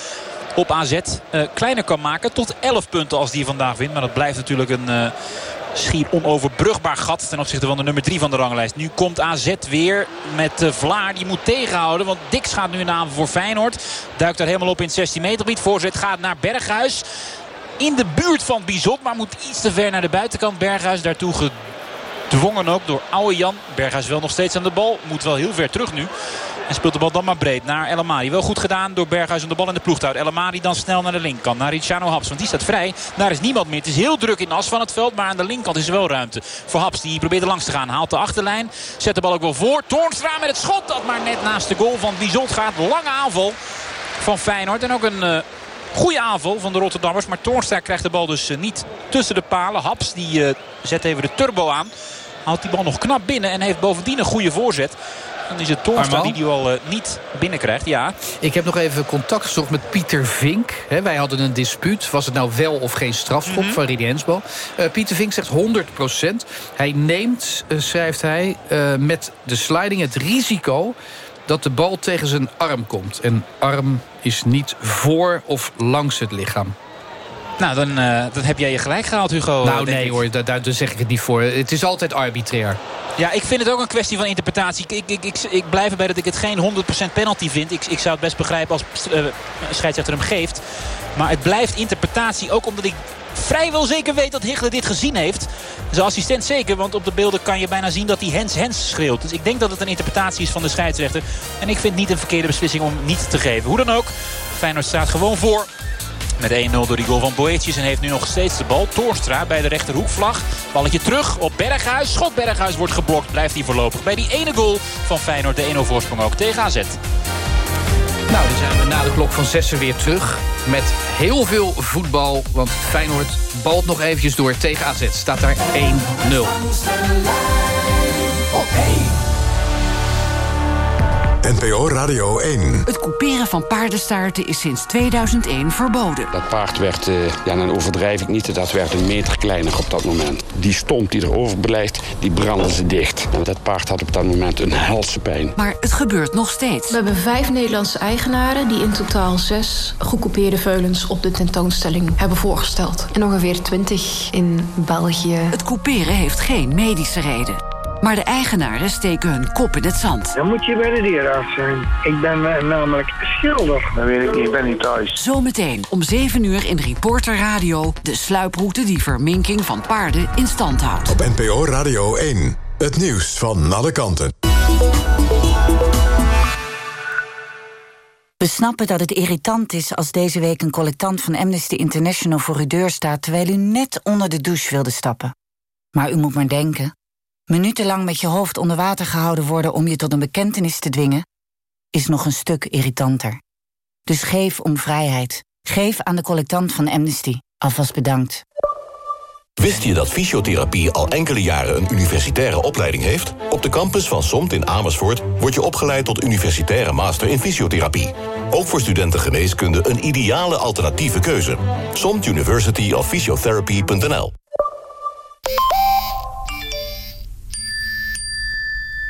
op AZ uh, kleiner kan maken. Tot 11 punten als die vandaag wint. Maar dat blijft natuurlijk een uh, schier onoverbrugbaar gat ten opzichte van de nummer 3 van de ranglijst. Nu komt AZ weer met Vlaar. Die moet tegenhouden. Want Dix gaat nu aanval voor Feyenoord. Duikt daar helemaal op in het 16 meter gebied. Voorzet gaat naar Berghuis. In de buurt van Bizot. Maar moet iets te ver naar de buitenkant. Berghuis daartoe gedwongen ook door oude Jan. Berghuis wel nog steeds aan de bal. Moet wel heel ver terug nu. En speelt de bal dan maar breed naar El Amadi. Wel goed gedaan door Berghuis om de bal in de ploeg te houden. El Amadi dan snel naar de linkerkant. Naar Ricciano Haps. Want die staat vrij. Daar is niemand meer. Het is heel druk in de as van het veld. Maar aan de linkerkant is er wel ruimte. Voor Haps. Die probeert er langs te gaan. Haalt de achterlijn. Zet de bal ook wel voor. Toornstra met het schot. Dat maar net naast de goal van Bizot gaat. Lange aanval van Feyenoord. En ook een... Uh, Goede aanval van de Rotterdammers. Maar Toornstra krijgt de bal dus uh, niet tussen de palen. Haps die uh, zet even de turbo aan. Houdt die bal nog knap binnen. En heeft bovendien een goede voorzet. Dan is het Toornstra die die al uh, niet binnenkrijgt. Ja. Ik heb nog even contact gezocht met Pieter Vink. He, wij hadden een dispuut. Was het nou wel of geen strafschop mm -hmm. van Ridi Hensbal? Uh, Pieter Vink zegt 100% Hij neemt, uh, schrijft hij, met de sliding het risico dat de bal tegen zijn arm komt. En arm is niet voor of langs het lichaam. Nou, dan, uh, dan heb jij je gelijk gehaald, Hugo. Nou, nee ik. hoor, daar, daar zeg ik het niet voor. Het is altijd arbitrair. Ja, ik vind het ook een kwestie van interpretatie. Ik, ik, ik, ik blijf erbij dat ik het geen 100% penalty vind. Ik, ik zou het best begrijpen als uh, scheidsrechter hem geeft. Maar het blijft interpretatie, ook omdat ik vrijwel zeker weet dat Higgler dit gezien heeft. Zijn assistent zeker, want op de beelden kan je bijna zien dat hij Hens Hens schreeuwt. Dus ik denk dat het een interpretatie is van de scheidsrechter. En ik vind niet een verkeerde beslissing om niet te geven. Hoe dan ook, Feyenoord staat gewoon voor. Met 1-0 door die goal van Boetjes. En heeft nu nog steeds de bal. Torstra bij de rechterhoekvlag. Balletje terug op Berghuis. Schot Berghuis wordt geblokt. Blijft hij voorlopig bij die ene goal van Feyenoord. De 1-0 voorsprong ook tegen AZ. Nou, dan zijn we na de klok van zessen weer terug. Met heel veel voetbal. Want Feyenoord balt nog eventjes door tegen AZ. Staat daar 1-0. NPO Radio 1. Het couperen van paardenstaarten is sinds 2001 verboden. Dat paard werd, uh, ja, dan overdrijf ik niet, dat werd een meter kleiner op dat moment. Die stomp die erover blijft, die branden ze dicht. En dat paard had op dat moment een helse pijn. Maar het gebeurt nog steeds. We hebben vijf Nederlandse eigenaren die in totaal zes gecoupeerde veulens op de tentoonstelling hebben voorgesteld. En ongeveer twintig in België. Het couperen heeft geen medische reden. Maar de eigenaren steken hun kop in het zand. Dan moet je bij de dierenarts zijn. Ik ben uh, namelijk schilder. Dat weet ik niet, ik ben niet thuis. Zometeen om 7 uur in Reporter Radio... de sluiproute die verminking van paarden in stand houdt. Op NPO Radio 1. Het nieuws van alle kanten. We snappen dat het irritant is als deze week een collectant van Amnesty International voor uw deur staat... terwijl u net onder de douche wilde stappen. Maar u moet maar denken... Minutenlang met je hoofd onder water gehouden worden om je tot een bekentenis te dwingen, is nog een stuk irritanter. Dus geef om vrijheid. Geef aan de collectant van Amnesty. Alvast bedankt. Wist je dat fysiotherapie al enkele jaren een universitaire opleiding heeft? Op de campus van SOMT in Amersfoort word je opgeleid tot universitaire master in fysiotherapie. Ook voor studenten geneeskunde een ideale alternatieve keuze. SOMT University of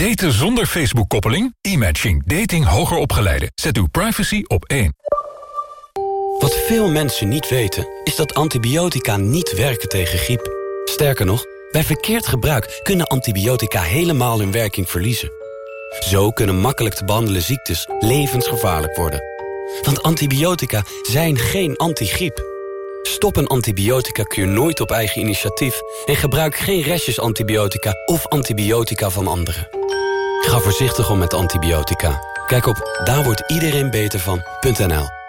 Daten zonder Facebook-koppeling? E-matching. Dating hoger opgeleiden. Zet uw privacy op één. Wat veel mensen niet weten, is dat antibiotica niet werken tegen griep. Sterker nog, bij verkeerd gebruik kunnen antibiotica helemaal hun werking verliezen. Zo kunnen makkelijk te behandelen ziektes levensgevaarlijk worden. Want antibiotica zijn geen antigriep. Stop een antibiotica-kuur nooit op eigen initiatief... en gebruik geen restjes antibiotica of antibiotica van anderen. Ga voorzichtig om met antibiotica. Kijk op daar wordt iedereen beter van.nl